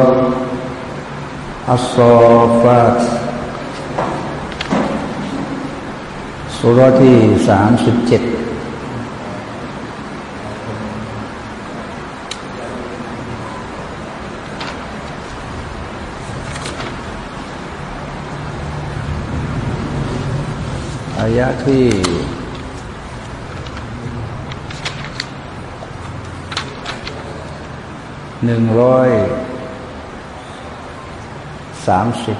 อัสซอฟาตสุรที่สามสิบเจ็ดอายะที่หนึ่งร้อย สามสิบ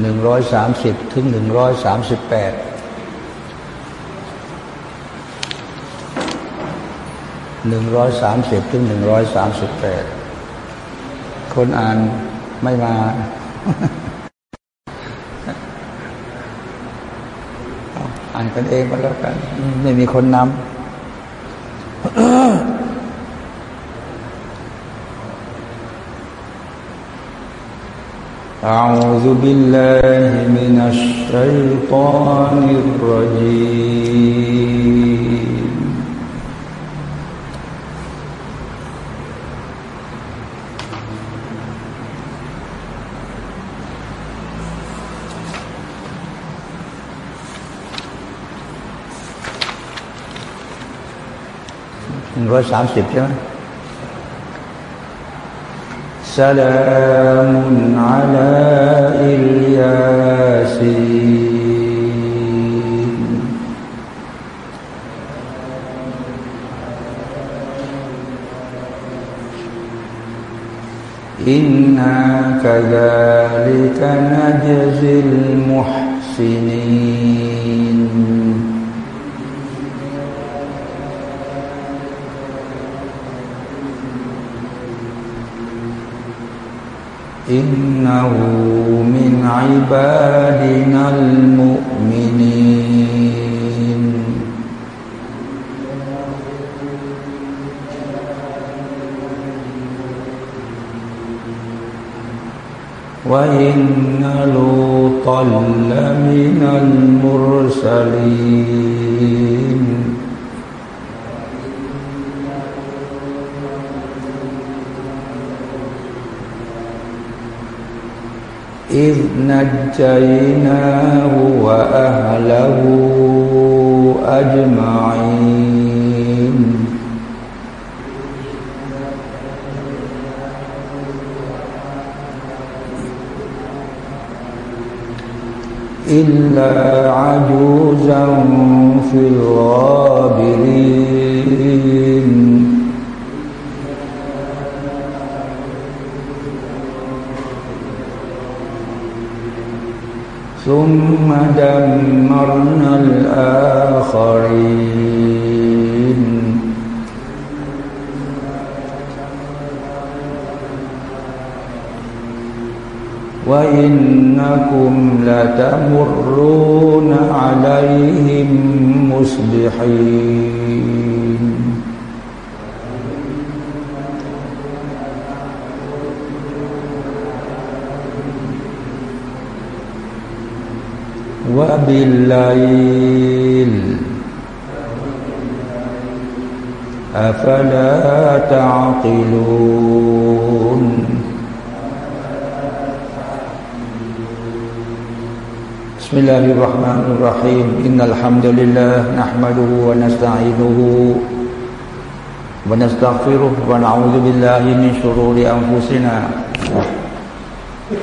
หนึ่งร้อยสามสิบถึงหนึ่งร้อยสามสิบแปดหนึ่งร้อยสามสิบถึงหนึ่งร้อยสามสิบแปดคนอ่านไม่มา อ่านกันเองก็แล้วกัน ไม่มีคนนำ أعوذ بالله من الشيطان الرجيم Rồi 30 chứ سلام على إلياسين. إنا كذلك نجزي المحسنين. إنه من عبادنا المؤمنين. وإن لوطا لمن المرسلين. إذ نجيناه وأهله أجمعين. إلا عجوزا في الغابرين. ثم دمرنا الآخرين. وإنكم لتمرون عليهم مصبحين. وبالليل. أفلا تعقلون. بسم الله الرحمن الرحيم. إن الحمد لله نحمده ونستعينه ونستغفره ونعوذ بالله من شرور أنفسنا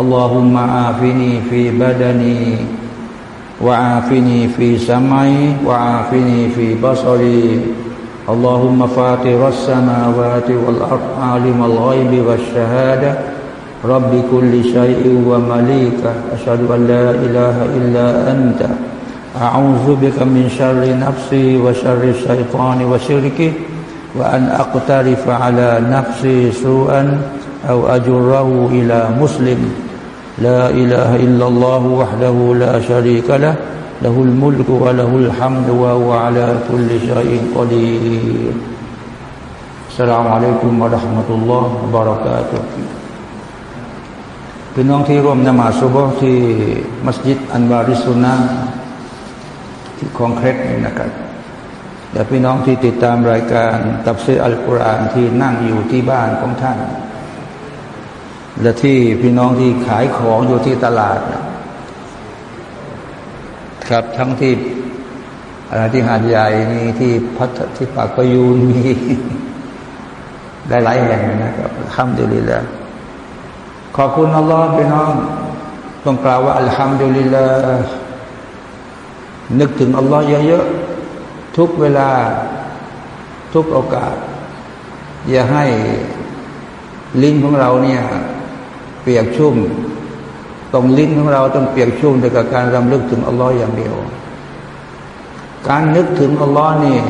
اللهم عافني في بدني وعافني في سمعي وعافني في بصري. اللهم فاطر السماوات والأرض عالم الغيب والشهادة. رب كل شيء ومليكه أشهد أن لا إله إلا أنت. أعوذ بك من شر نفسي وشر الشيطان وشركه وأن أقترف على نفسي سوءا. أو أجره إلى مسلم. لا إله إلا الله وحده لا شريك له له الملك وله الحمد وهو على كل شيء قدير. السلام عليكم ورحمة الله وبركاته. พี่น้องที่ร่วมนมาสุบที่มัสยิดอันวาริสุนาที่คองเครตนี่นะครับและพี่น้องที่ติดตามรายการตับเซอัลกุรอานที่นั่งอยู่ที่บ้านของท่าน และที่พี่น้องที่ขายของอยู่ที่ตลาดครับทั้งที่อะไรที่หาดใหญ่มีที่พัทที่ปากประยูนมีได้หลายแห่งนะครับห้ามดุลิละขอบคุณอัลลอฮ์พี่น้อง ต้องกล่าวว่าอัลฮัมดุลิลละนึกถึงอัลลอฮ์เยอะๆทุกเวลาทุกโอกาส อย่าให้ลิ้นของเราเนี่ย เปียกชุ่มตรงลิ้นของเราต้องเปียกชุ่มด้วยกับการรำลึกถึงอัลลอฮ์อย่างเดียว การนึกถึงอัลลอฮ์นี่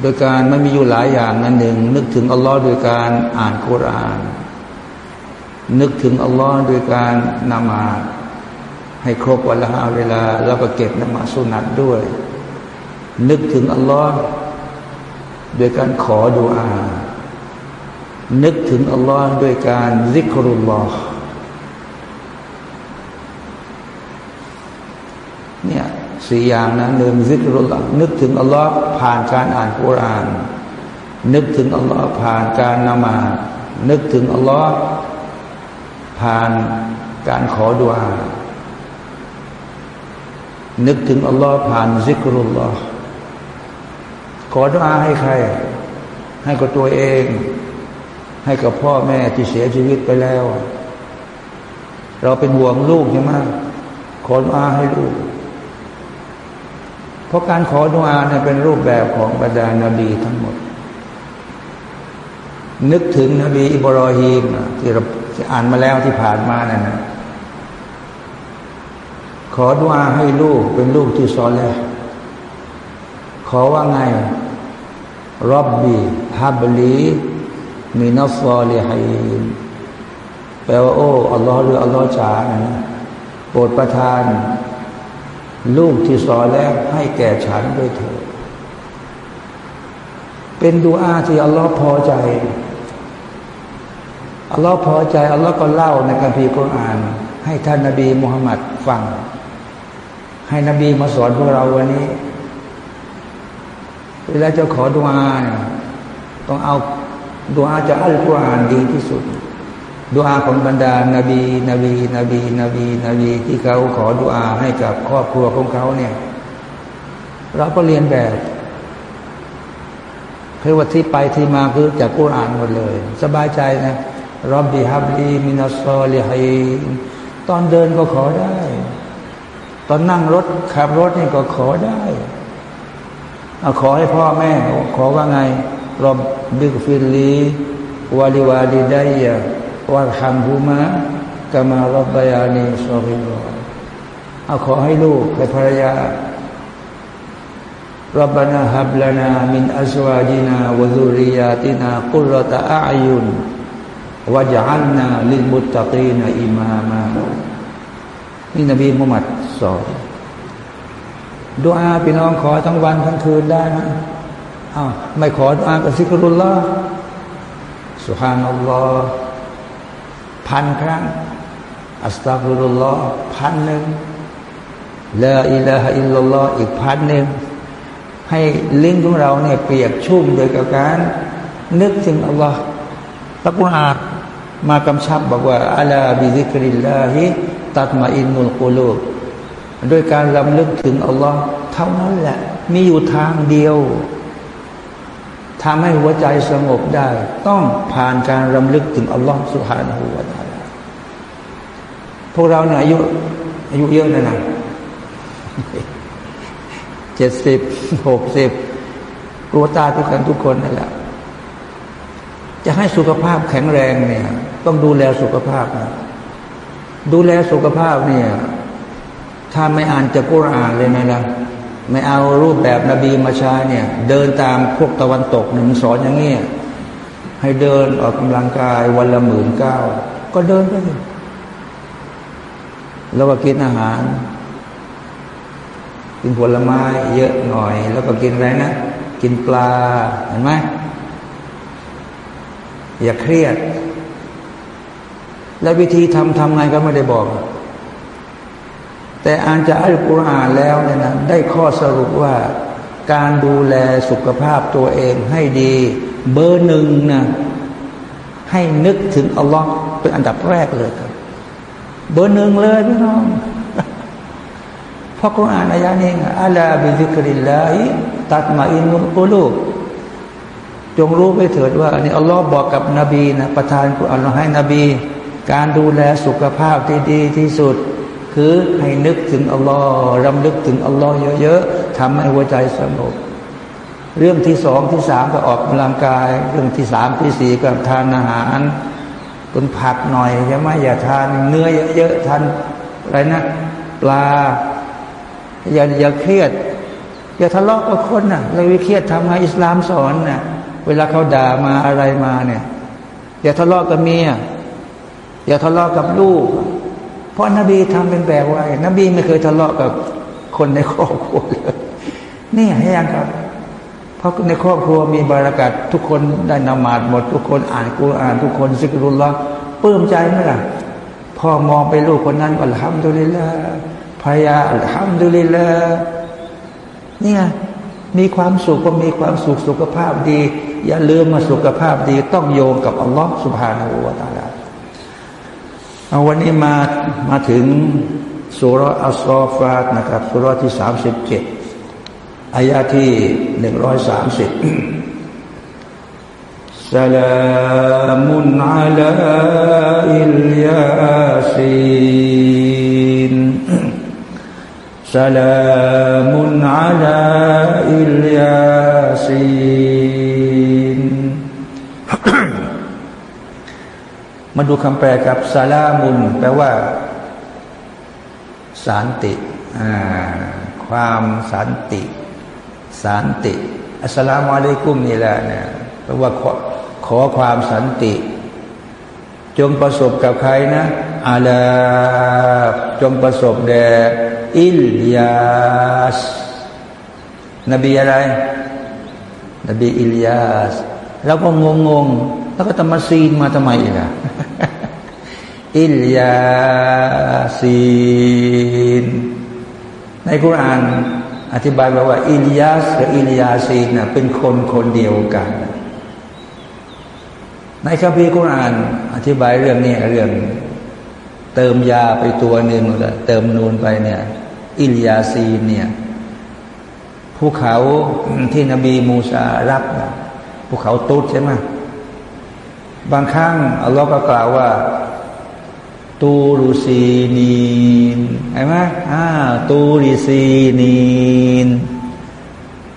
โดยการมันมีอยู่หลายอย่างนั่นหนึ่ง นึกถึงอัลลอฮ์โดยการอ่านคุราน นึกถึงอัลลอฮ์โดยการนมาให้ครบวันละห้าเวลา แล้วก็เก็บนมาสุนัตด้วย นึกถึงอัลลอฮ์โดยการขอดุอา นึกถึงอัลลอฮ์ด้วยการซิกรุลลอฮ์เนี่ยสี่อย่างนะหนึ่งซิกรุลลอฮ์นึกถึงอัลลอฮ์ผ่านการอ่านกุราน นึกถึงอัลลอฮ์ผ่านการนมานึกถึงอัลลอฮ์ผ่านการขอดุอานึกถึงอัลลอฮ์ผ่านซิกรุลลอฮ์ขอดุอาให้ใคร ให้กับตัวเอง ให้กับพ่อแม่ที่เสียชีวิตไปแล้ว เราเป็นห่วงลูกใช่ไหมขอดุอาให้ลูก เพราะการขอดุอาเนี่ยเป็นรูปแบบของบรรดานาบีทั้งหมด นึกถึงนบีอิบรอฮีมที่เราอ่านมาแล้วที่ผ่านมานั่นนะขอดุอาให้ลูกเป็นลูกที่ซอลแล้ว ขอว่าไงรับบีฮับลี มีนัฟอลีฮีนแปลว่าโอ้อัลลอฮ์หรืออัลลอฮ์จ๋านะโปรดประทาน ลูกที่สอนแล้วให้แก่ฉันด้วยเถิดเป็นดูอาที่อัลลอฮ์พอใจอัลลอฮ์พอใจอัลลอฮ์ก็เล่าในคัมภีร์กุรอาน ให้ท่านนบีมุฮัมมัดฟัง ให้นบีมาสอนพวกเราวันนี้ เวลาจะขอดุอาต้องเอา ดุอาจะอัลกุรอานดีที่สุดดุอาของบรรดานาบีนบีนบีนบีนบีที่เขาขอดุอาให้กับครอบครัวของเขาเนี่ย เราก็เรียนแบบคือว่าที่ไปที่มาคือจากกุรอานหมดเลย สบายใจนะรอบบีฮับลีมินัสซอลิฮัยตอนเดินก็ขอได้ ตอนนั่งรถขับรถนี่ก็ขอได้อขอให้พ่อแม่ ขอว่าไง رب اغفر لي ولوالدي وارحمهما كما ربياني صغيرا เอาขอให้ลูกและภรรยา ربنا هب لنا من أزواجنا وذرياتنا قرة أعين واجعلنا للمتقين إماما นี่นบีมุฮัมมัดสอนดูอาพี่น้องขอทั้งวันทั้งคืนได้ไหม อ้าวไม่ขอดูอากับซิกรุลลอฮ์สุฮานัลลอฮ์พันครั้งอัสตัฟรุลลอฮ์พันหนึ่งลาอิลาฮอิลลัลลอฮ์อีกพันหนึ่งให้ลิ้นของเราเนี่ยเปียกชุ่มโดยการ นึกถึงอัลลอฮ์ตะกุนอาดมากำชับบอกว่าอัลาบิซิกริลลาฮิตัดมาอินมุลกุลูโดยการลำลึกถึงอัลลอฮ์เท่านั้นแหละ มีอยู่ทางเดียว ทำให้หัวใจสงบได้ ต้องผ่านการรำลึกถึงอัลลอฮฺ سبحانه وتعالى พวกเราเนี่ยอายุอายุเยอะนะนะเจ็ดสิบหกสิบกลัวตายทุกคนทุกคนนั่นแหละจะให้สุขภาพแข็งแรงเนี่ย ต้องดูแลสุขภาพนะดูแลสุขภาพเนี่ย ถ้าไม่อ่านจะกุรอานเลยนะล่ะ ไม่เอารูปแบบนบีมาใช้เนี่ย เดินตามพวกตะวันตกหนึ่งสอนอย่างเงี้ยให้เดินออกกำลังกายวันละหมื่นเก้าก็เดินไปเลยแล้วก็กินอาหาร กินผลไม้เยอะหน่อย แล้วก็กินอะไรนะกินปลาเห็นไหมอย่าเครียด และวิธีทำทำไงก็ไม่ได้บอก แต่อ่านจากอัลกุรอานแล้วเนี่ยนะได้ข้อสรุปว่าการดูแลสุขภาพตัวเองให้ดี เบอร์หนึ่งนะให้นึกถึงอัลลอฮ์เป็นอันดับแรกเลยครับ เบอร์หนึ่งเลยพี่น้องเพราะกุรอานอายะนี้ ألا بذكر الله تطمئن القلوب จงรู้ไปเถิดว่านี่อัลลอฮ์บอกกับนบีนะประทานกุอัลลอฮ์ให้นบี การดูแลสุขภาพที่ดีที่สุด คือให้นึกถึงอัลลอฮ์รำลึกถึงอัลลอฮ์เยอะๆทำให้หัวใจสงบเรื่องที่สองที่สามก็ออกกำลังกาย เรื่องที่สามที่สี่ก็ทานอาหารทานผักหน่อยใช่ไหมอย่าทานเนื้อเยอะๆทานอะไรนะปลา อย่าอย่าเครียด อย่าทะเลาะกับคนนะ่ะเราเครียดทำไงอิสลามสอนนะ่ะเวลาเขาด่ามาอะไรมาเนี่ย อย่าทะเลาะกับเมียอย่าทะเลาะกับลูก เพราะนบีทำเป็นแบบไว้ นบีไม่เคยทะเลาะกับคนในครอบครัวเลยนี่ให้ยังครับ เพราะในครอบครัวมีบารักัดทุกคนได้นมาดหมด ทุกคนอ่านกุรอาน ทุกคนซิกรุลละปลื้มใจไหมล่ะพ่อมองไปลูกคนนั้นอัลฮัมดุลิลละภรรยาอัลฮัมดุลิลละนี่ไงมีความสุขก็มีความสุขสุขภาพดี อย่าลืมมาสุขภาพดี ต้องโยงกับอัลลอฮ์สุบฮานาอูวาตาลา เอาวันนี้มามาถึงสุรอัสซอฟาตนะครับสุรที่สามสิบเจ็ดอายาที่หนึ่งร้อยสามสิบ سلام على الياسين سلام على الياسين มาดูคำแปลครับซาลามุนแปลว่า สันติความสันติ สันติ อัสลามุอะลัยกุมนี่แหละเนี่ยแปลว่าขอขอความสันติ จงประสบกับใครนะอาลาจงประสบแด่อิลยาส นบีอะไร นบีอิลยาส แล้วก็งงง แล้วก็ตมาซีนมาทำไมล่ะอิลยาซีน ในคุรานอธิบายบอกว่า อิลยาสกับอิลยาซีนเป็นคนคนเดียวกัน ในคัมภีร์คุราน อธิบายเรื่องนี้เรื่อง เติมยาไปตัวหนึ่งเติมนูนไปเนี่ย อิลยาซีนเนี่ยภูเขาที่นบีมูซารับภูเขาตุดใช่ไหม บางครั้งอัลลอฮ์ก็กล่าวว่า ตูรุซีนีนเห็นไหมอ่าตูริซีนีน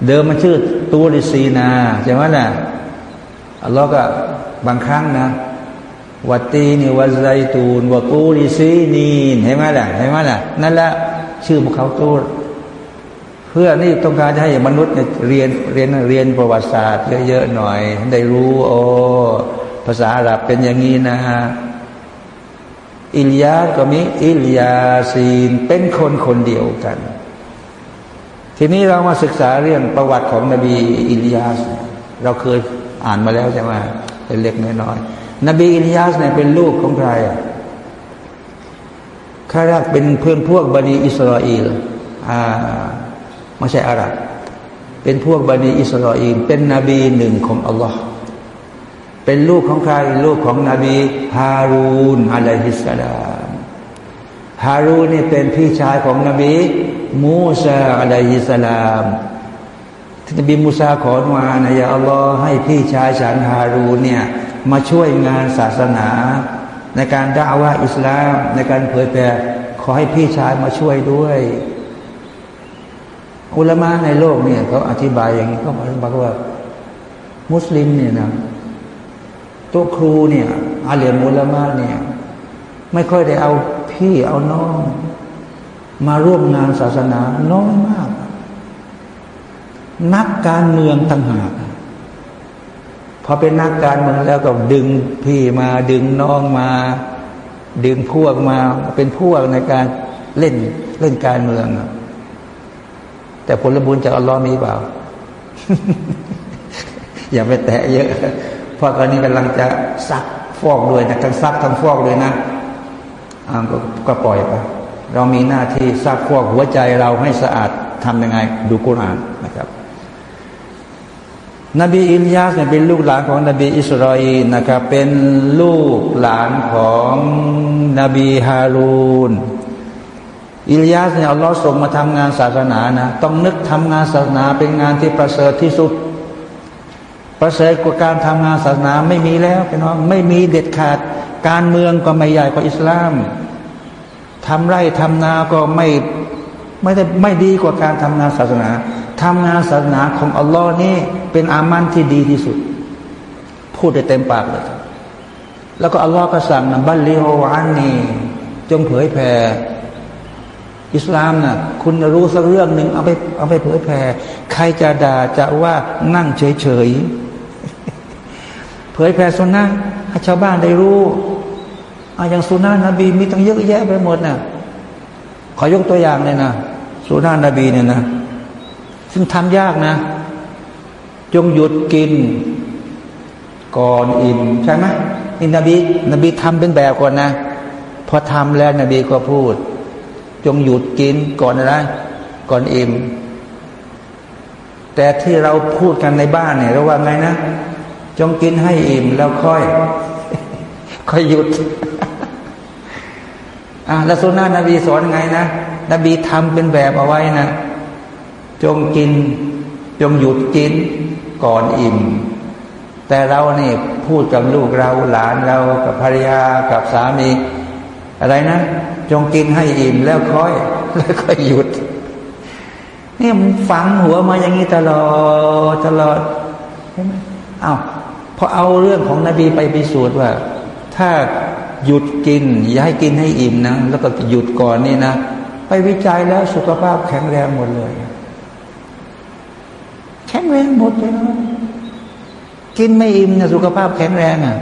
เดิมมันชื่อตูริซีนาใช่ไหมล่ะอัลลอฮ์ก็บางครั้งนะวัตีนีวัไซตูนวัตูริซีนีนเห็นไหมล่ะเห็นไหมล่ะนั่นแหละชื่อภูเขาตูดเพื่อนี่ต้องการจะให้มนุษย์เรียนเรียนเรียนประวัติศาสตร์เยอะๆหน่อย ได้รู้โอ้าษาอาหรับเป็นอย่างนี้นะฮะอิลยาก็มีอิลยาซีนเป็นคนคนเดียวกัน ทีนี้เรามาศึกษาเรื่องประวัติของนบีอิลยาส เราเคยอ่านมาแล้วใช่ไหมเป็นเล็กน้อยนบีอิลยาสเนี่ยเป็นลูกของใครข้าราชเป็นเพื่อนพวกบันิอิสราเอลอ่าไม่ใช่อาหรับ เป็นพวกบันิอิสราเอลเป็นนบีหนึ่งของอัลลอฮ์ เป็นลูกของใครลูกของนบีฮารูนอะลัยฮิสสลามฮารูนนี่เป็นพี่ชายของนบีมูซาอะลัยฮิสสลามท่านบีมูซาขอมานะยาอัลลอฮ์ให้พี่ชายฉันฮารูนเนี่ยมาช่วยงานศาสนา ในการด่าว่าอิสลาม ในการเผยแผ่ขอให้พี่ชายมาช่วยด้วย อุลามะในโลกเนี่ยเขาอธิบายอย่างนี้เขาบอกว่า มุสลิมเนี่ยนะ ตัวครูเนี่ยอาเลียมุลมะเนี่ย ไม่ค่อยได้เอาพี่เอาน้อง มาร่วมงานศาสนาน้อยมาก นักการเมืองต่างหากพอเป็นนักการเมืองแล้วก็ดึงพี่มาดึงน้องมา ดึงพวกมาเป็นพวกในการเล่นเล่นการเมือง แต่ผลบุญจากอัลลอฮ์มีเปล่า อย่าไปแตะเยอะ เพราะตอนนี้กำลังจะซักฟอกด้วยนะทั้งซักทั้งฟอกเลยนะอ่าก็ปล่อยไปเรามีหน้าที่ซักฟอกหัวใจเราให้สะอาดทำยังไง ดูกุรอานนะครับ นบีอิลยาสเป็นลูกหลานของนบีอิสราเอลนะครับเป็นลูกหลานของนบีฮารูนอิลยาสเนี่ยอัลลอฮ์ส่งมาทำงานศาสนานะต้องนึกทำงานศาสนาเป็นงานที่ประเสริฐที่สุด ประเสริฐกว่าการทำงานศาสนาไม่มีแล้วพี่น้องไม่มีเด็ดขาด การเมืองก็ไม่ใหญ่กว่าอิสลามทำไร่ทำนาก็ไม่ไม่ได้ไม่ดีกว่าการทำงานศาสนาทำงานศาสนาของอัลลอฮ์นี่เป็นอามันที่ดีที่สุด พูดได้เต็มปากเลย แล้วก็อัลลอฮ์ก็สั่งนะบัลลิโฮอันนีจงเผยแผ่อิสลามนะ่ะคุณรู้สักเรื่องหนึ่งเอาไปเอาไปเผยแผ่ใครจะด่าจะว่านั่งเฉยเฉย ผยแผ่สุนนะให้ชาวบ้านได้รู้ออย่างสุนนะนบีมีตั้งเยอะแยะไปหมดนะ่ะขอยกตัวอย่างเลยนะสุนนะนบีเนี่ยนะ ซึ่งทำยากนะ จงหยุดกิน ก่อนอิ่มใช่ไหมนี่นบี นบีทำเป็นแบบก่อนนะ พอทำแล้วนบีก็พูด จงหยุดกินก่อนอะไรก่อนอิ่มแต่ที่เราพูดกันในบ้านเนี่ยเราว่าไงนะ จงกินให้อิ่มแล้วค่อย ค่อยหยุดอะแล้วสุนานะนบีสอนไงนะนบีทำเป็นแบบเอาไว้นะ จงกิน จงหยุดกินก่อนอิ่ม แต่เราเนี่ยพูดกับลูกเราหลานเรากับภรรยากับสามี อะไรนะ จงกินให้อิ่มแล้วค่อย แล้วค่อยหยุดนี่มันฝังหัวมาอย่างนี้ตลอดตลอดใช่ไหมอ้าว พอเอาเรื่องของนบีไปพิสูจน์ว่า ถ้าหยุดกิน อย่าให้กินให้อิ่มนะ แล้วก็หยุดก่อนนี่นะ ไปวิจัยแล้วสุขภาพแข็งแรงหมดเลย แข็งแรงหมดเลยนะกินไม่อิ่มนะสุขภาพแข็งแรงอะ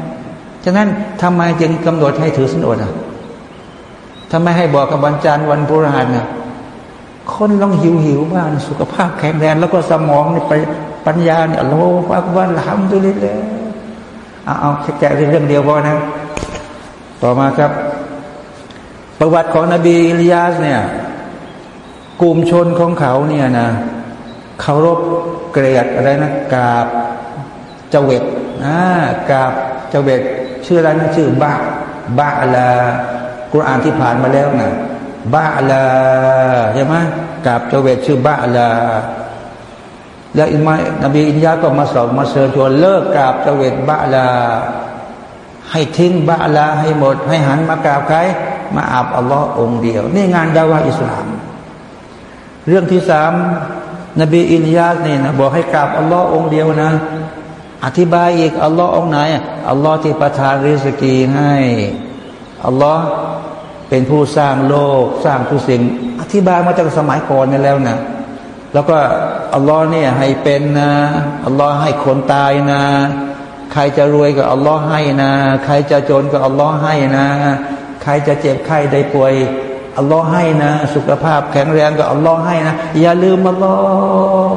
ฉะนั้นทำไมจึงกำหนดให้ถือสินอดอะถ้าไมให้บอกกับวันจันทร์วันพุธหัสเนี่ยคนต้องหิวหิวบ้านสุขภาพแข็งแรงแล้วก็สมองนี่ไปปัญญาเนี่ยโลภะวันทำตัวนี้เลย เอาเอาแค่เรื่องเดียวพอนะ ต่อมาครับ ประวัติของนบีอิลยาสเนี่ยกลุ่มชนของเขาเนี่ยนะเคารพเกลียดอะไรนะกาบเจเวตอ่ากาบเจเวตชื่ออะไรนะชื่อบาบาลากุรอานที่ผ่านมาแล้วนะบาลาใช่ไหมกับเจเวตชื่อบาลา แล้วอิมานบีอินยาก็มาสอนมาเชิญชวนเลิกกราบเจเวตบาลา ให้ทิ้งบาลาให้หมด ให้หันมากราบใครมาอาบอัลลอฮ์องเดียว นี่งานดาวะอิสลาม เรื่องที่สามนบีอินยาสนี่นะบอกให้กราบอัลลอฮ์องเดียวนะ อธิบายอีกอัลลอฮ์องไหนอัลลอฮ์ที่ประทานริสกีให้อัลลอฮ์เป็นผู้สร้างโลก สร้างทุกสิ่ง อธิบายมาจากสมัยก่อนนี่แล้วนะ แล้วก็อัลลอฮ์เนี่ยให้เป็นนะอัลลอฮ์ให้คนตายนะ ใครจะรวยก็อัลลอฮ์ให้นะ ใครจะจนก็อัลลอฮ์ให้นะ ใครจะเจ็บไข้ได้ป่วยอัลลอฮ์ให้นะ สุขภาพแข็งแรงก็อัลลอฮ์ให้นะ อย่าลืมอัลลอฮ์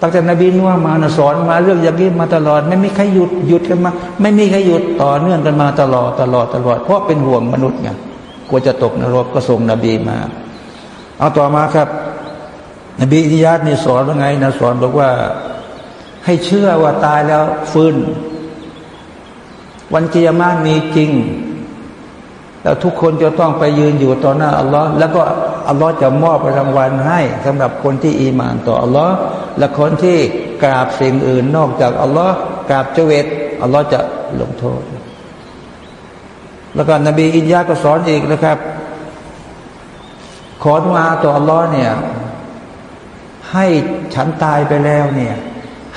ตั้งแต่นบีนุ่มานะสอนมาเรื่องอย่างนี้มาตลอด ไม่มีใครหยุดหยุดกันมา ไม่มีใครหยุดต่อเนื่องกันมาตลอดตลอดตลอด เพราะเป็นห่วงมนุษย์ไงกลัวจะตกนรกก็ส่งนบีมา เอาต่อมาครับ นบีอิยาตนี่สอนว่าไงนะสอนบอกว่า ให้เชื่อว่าตายแล้วฟื้น วันกิยามานมีจริง แล้วทุกคนจะต้องไปยืนอยู่ต่อหน้าอัลลอฮ์แล้วก็อัลลอฮ์จะมอบรางวัลให้สำหรับคนที่อีมานต่ออัลลอฮ์และคนที่กราบสิ่งอื่นนอกจากอัลลอฮ์กราบเจวิตอัลลอฮ์จะลงโทษ แล้วก็นบีอินยาก็สอนอีกนะครับ ขอดุอาต่ออัลลอฮ์เนี่ย ให้ฉันตายไปแล้วเนี่ย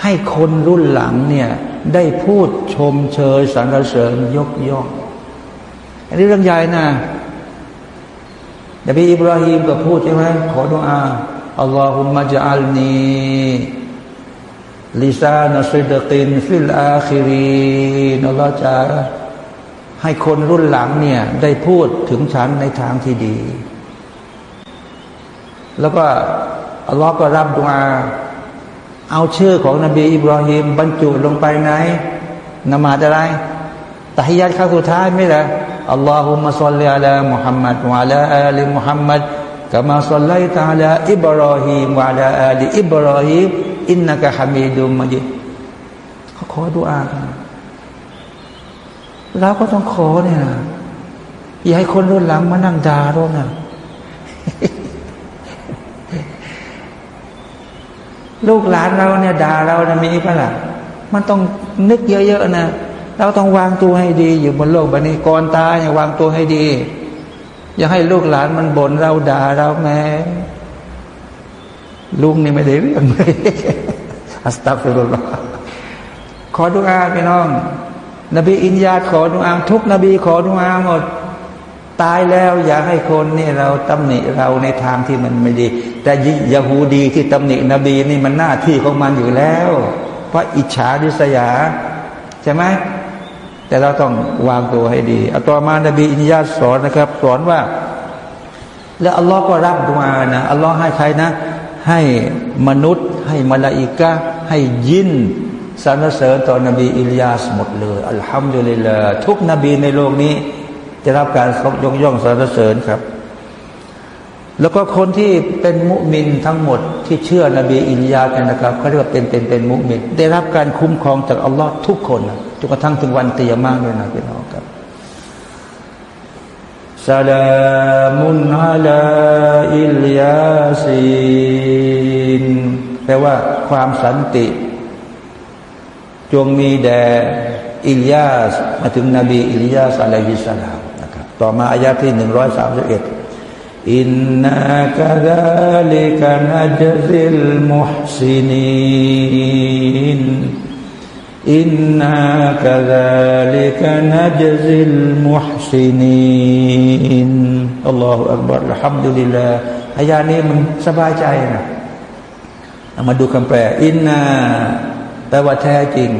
ให้คนรุ่นหลังเนี่ยได้พูดชมเชยสรรเสริญยกย่องอันนี้เรื่องใหญ่นะนบีอิบราฮิมก็พูดใช่ไหมขอดุอา اللهم اجعلني لسان صدق في الآخرين อัลลอฮ์จะให้คนรุ่นหลังเนี่ย ได้พูดถึงฉันในทางที่ดี แล้วก็ อัลลอฮ์ก็รับดุอาเอาชื่อของนบีอิบราฮิมบรรจุลงไปในนมาซอะไรตะฮิยัดข้าสุดท้ายไม่ละอัลลอฮุมะซัลลิอัลามุฮัมมัดวะอัลาอัลมุฮัมมัดกามาซัลลัยตาลาอิบราฮิมวะอัลาอัลอิบราฮิมอินนักฮามีดุมมะจิเขาขอดุอาเราก็ต้องขอเนี่ยอย่าให้คนรุ่นหลังมานั่งด่าเรานะ ลูกหลานเราเนี่ยด่าเรานะมีปะละมันต้องนึกเยอะๆนะเราต้องวางตัวให้ดี อยู่บนโลกใบนี้ก่อนตายอย่าวางตัวให้ดี อย่าให้ลูกหลานมันบ่นเราด่าเราแม่ลุงนี่ไม่ได้เรื่องเลยอัสตัฟิรุลลอฮ์ขอดุอาพี่น้อง นบีอินยาขอดุอาทุกนบีขอดุอาหมด ตายแล้วอยากให้คนนี่เราตำหนิเราในทางที่มันไม่ดี แต่ยาฮูดีที่ตำหนินบีนี่มันหน้าที่ของมันอยู่แล้ว เพราะอิจฉาดิษยา ใช่ไหมแต่เราต้องวางตัวให้ดีอัตมานบีอินยาสอนนะครับ สอนว่า แล้วอัลลอฮ์ก็รับดุอานะอัลลอฮ์ให้ใครนะ ให้มนุษย์ ให้มลาอิกะให้ยินสรรเสริญต่อนบีอิลยาสหมดเลยอัลฮัมดุลิลลาทุกนบีในโลกนี้ จะรับการยกย่องสรรเสริญครับ แล้วก็คนที่เป็นมุมินทั้งหมดที่เชื่อนบีอิลยากันนะครับเขาเรียกว่าเป็นเป็นเป็นมุมิน ได้รับการคุ้มครองจากอัลลอฮ์ทุกคนจนกระทั่งถึงวันเตียมากเลยนะพี่น้องครับสลามุนฮาลาอิลยาซีนแปลว่าความสันติ จงมีแด่อิลยาสมาถึงนบีอิลยาสอะลัยฮิสสลาม ต่อมาอายาที่หนึ่งร้อยสามสิบเอ็ด إنا كذلك نجزي المح سنين إنا كذلك نجزي المحسن ين الله أكبر الحمد لله อายานี้มันสบายใจนะมาดูคำแปล إنا แปลว่าแท้จริง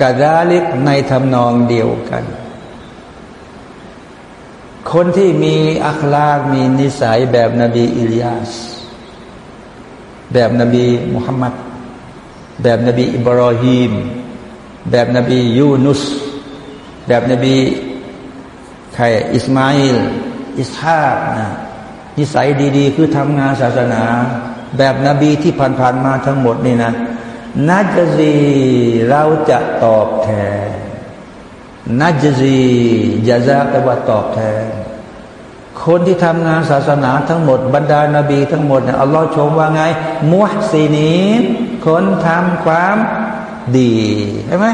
كذلك ในทำนองเดียวกัน คนที่มีอัคลากมีนิสัยแบบนบีอิลยาส แบบนบีมุฮัมมัด แบบนบีอิบรอฮีม แบบนบียูนุส แบบนบีใครอิสมาอิลอิสฮากนะนิสัยดี ๆ คือทำงานศาสนา แบบนบีที่ผ่านๆมาทั้งหมดนี่นะนัจซีเราจะตอบแทนนัจซียาซาแปลว่าตอบแทน คนที่ทำงานศาสนาทั้งหมด บรรดานาบีทั้งหมดเนี่ยอัลลอฮ์ชมว่าไง มุฮซีนีคนทำความดีใช่ไหม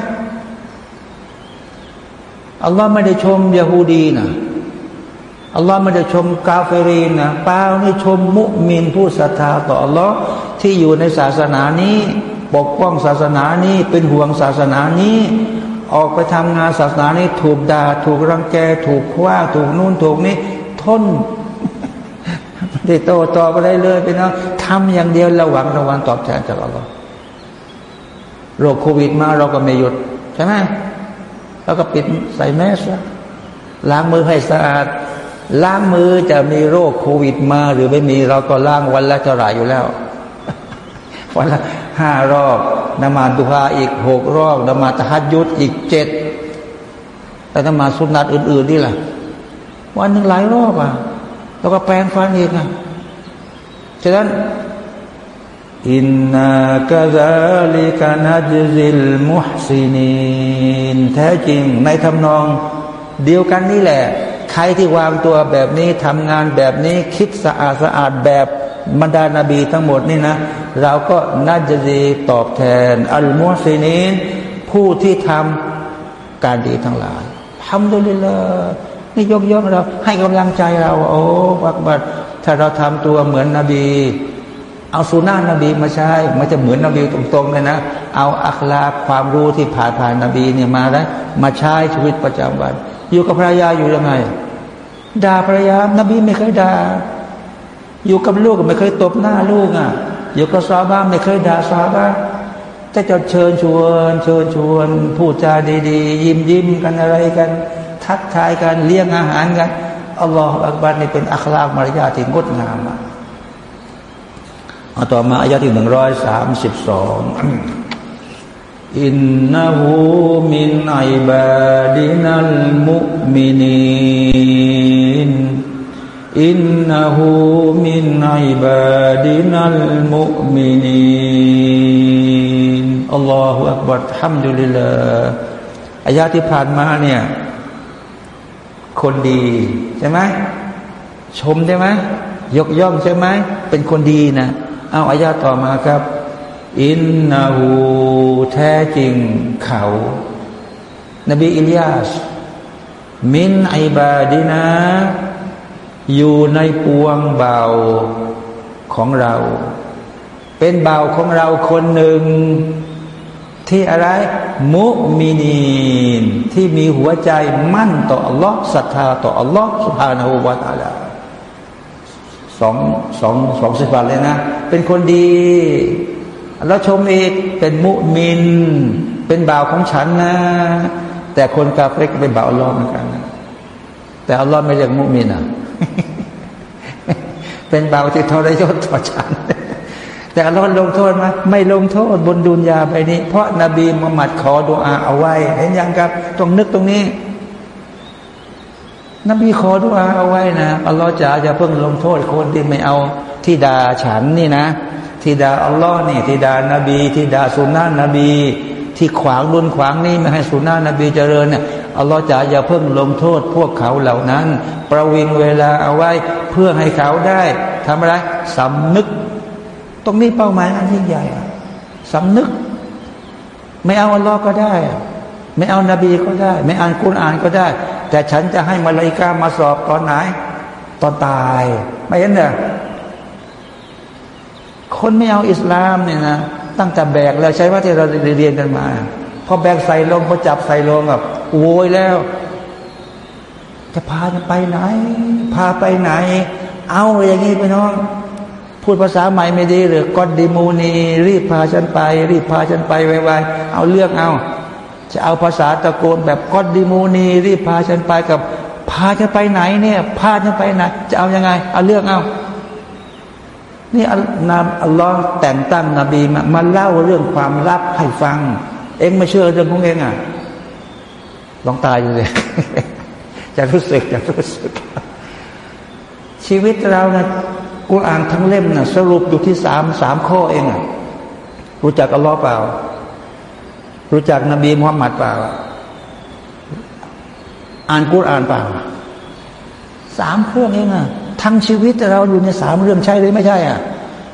อัลลอฮ์ไม่ได้ชมยาฮูดีนะอัลลอฮ์ไม่ได้ชมกาเฟรีนนะเปล่านี่ชมมุมินผู้ศรัทธาต่ออัลลอฮ์ที่อยู่ในศาสนานี้ ปกป้องศาสนานี้เป็นห่วงศาสนานี้ ออกไปทำงานศาสนานี้ถูกด่าถูกรังแก ถูกคว้าถูกนู่นถูกนี้ ทนได้โตต่อไปได้เลยไปนะทำอย่างเดียวระหวังระวังตอบแทนจากอัลลอฮ์โรคโควิดมาเราก็ไม่หยุด ใช่ไหมแล้วก็ปิดใส่แมสล้างมือให้สะอาด ล้างมือจะมีโรคโควิดมา หรือไม่มีเราก็ล้างวันละเท่าไหร่อยู่แล้ว วันละห้ารอบนมาดุฮาอีกหกรอบนมาตะฮัดยุดอีกเจ็ดแต่นมาสุนัตอื่น ๆ นี่แหละ วันหนึ่งหลายรอบอะ แล้วก็แปลงฟันอีกอะฉะนั้นอินนากะซาลิกานัจซิลมุฮซินีนแท้จริงในทำนอง เดียวกันนี่แหละ ใครที่วางตัวแบบนี้ทำงานแบบนี้คิดสะอาดสะอาดแบบบรรดานาบีทั้งหมดนี่นะ เราก็นาจะดีตอบแทน อัลมุสลินผู้ที่ทำการดีทั้งหลายทำด้วยเลย นี่ยกย่องเรา ให้กำลังใจเรา โอ้บักบัดถ้าเราทำตัวเหมือนนบี เอาสุนานะนบีมาใช้มันจะเหมือนนบีตรงๆเลยนะ เอาอัคลาความรู้ที่ผ่านผ่านนบีเนี่ยมาแล้วมาใช้ชีวิตประจำวัน อยู่กับภรรยาอยู่ยังไงด่าภรรยานบีไม่เคยด่าอยู่กับลูกไม่เคยตบหน้าลูกอะอยู่กับซาบ้าไม่เคยด่าซาบ้าแต่จะเชิญชวน เชิญชวน พูดจาดี ๆ ยิ้มยิ้มกันอะไรกัน ทักทายกันเลี้ยงอาหารกันอัลลอฮฺอักบารนี่เป็นอัคลากมารยาที่งดงามอะต่อมาอายะที่หนึ่งร้อยสามสิบสองอินนาหูมินไอบาดินัลมุมินีนอินนาหูมินไอบาดินัลมุมินีนอัลลอฮฺอักบัรฮัมดุลิลลาอายะที่ผ่านมาเนี่ย คนดีใช่ไหมชมใช่ไหมยกย่องใช่ไหมเป็นคนดีนะเอาอายาต่อมาครับ อินนาหูแท้จริงเขา นบีอิลยาสมินไอบาดีนาอยู่ในปวงเบาของเรา เป็นเบาของเราคนหนึ่ง ที่อะไร มุมินีน ที่มีหัวใจมั่นต่ออัลลอฮ์ศรัทธาต่ออัลลอฮ์สุภาณหูวาตาลาสองสองสองสิบวันเลยนะ เป็นคนดี แล้วชมอีกเป็นมุมิน เป็นบ่าวของฉันนะ แต่คนกาเฟกเป็นบ่าวอัลลอฮ์เหมือนกันนะแต่อัลลอฮ์ไม่เรียกมุมินอะเป็นบ่าวที่ทรยศต่อฉัน แต่อัลลอฮ์ลงโทษไหมไม่ลงโทษบนดุนยาไปนี้ เพราะนบีมุฮัมมัดขอดุอาเอาไว้ เห็นยังครับต้องนึกตรงนี้ นบีขอดุอาเอาไว้นะอัลลอฮ์จะจะเพิ่งลงโทษคนที่ไม่เอาที่ด่าฉันนี่นะ ที่ด่าอัลลอฮ์นี่ ที่ด่านบี ที่ด่าสุนนะนบี ที่ขวางรุนขวางนี่ไม่ให้สุนนะนบีเจริญเนี่ยอัลลอฮ์จะอย่าเพิ่งลงโทษพวกเขาเหล่านั้น ประวิงเวลาเอาไว้เพื่อให้เขาได้ทำอะไรสำนึก ตรงนี้เป้าหมายอันยิ่งใหญ่สำนึก ไม่เอาอัลลอฮ์ก็ได้ ไม่เอานาบีก็ได้ ไม่อ่านกุณอ่านก็ได้ แต่ฉันจะให้มาลายกามาสอบตอนไหน ตอนตาย ไม่เห็นเหรอคนไม่เอาอิสลามเนี่ยนะตั้งแต่แบกแล้วใช้ว่าที่เราเรียนกันมาพอแบกใส่ลงพอจับใส่ลงแบบโวยแล้ว จะพาไปไหน พาไปไหน เอาอย่างนี้ไปน้อง พูดภาษาใหม่ไม่ดีหรือกอดดิมูนี รีบพาฉันไป รีบพาฉันไปไวๆเอาเลือกเอา จะเอาภาษาตะโกนแบบกอดดิมูนี รีบพาฉันไปกับ พาฉันไปไหนเนี่ย พาฉันไปไหนจะเอายังไง เอาเรื่องเอานี่นาอัลลอฮ์แต่งตั้งนบีมามาเล่าเรื่องความลับให้ฟัง เองไม่เชื่อเรื่องของเองอะลองตายอยู่เลยจะรู้สึกจะรู้สึก ชีวิตเรานะ กุรอานทั้งเล่มนะสรุปอยู่ที่สามสามข้อเองอะรู้จักอัลลอฮ์เปล่า รู้จักนบีมุฮัมมัดเปล่า อ่านกุรอานเปล่าสามเครื่องเองอะทั้งชีวิตเราอยู่ในสามเรื่องใช่หรือไม่ใช่อะ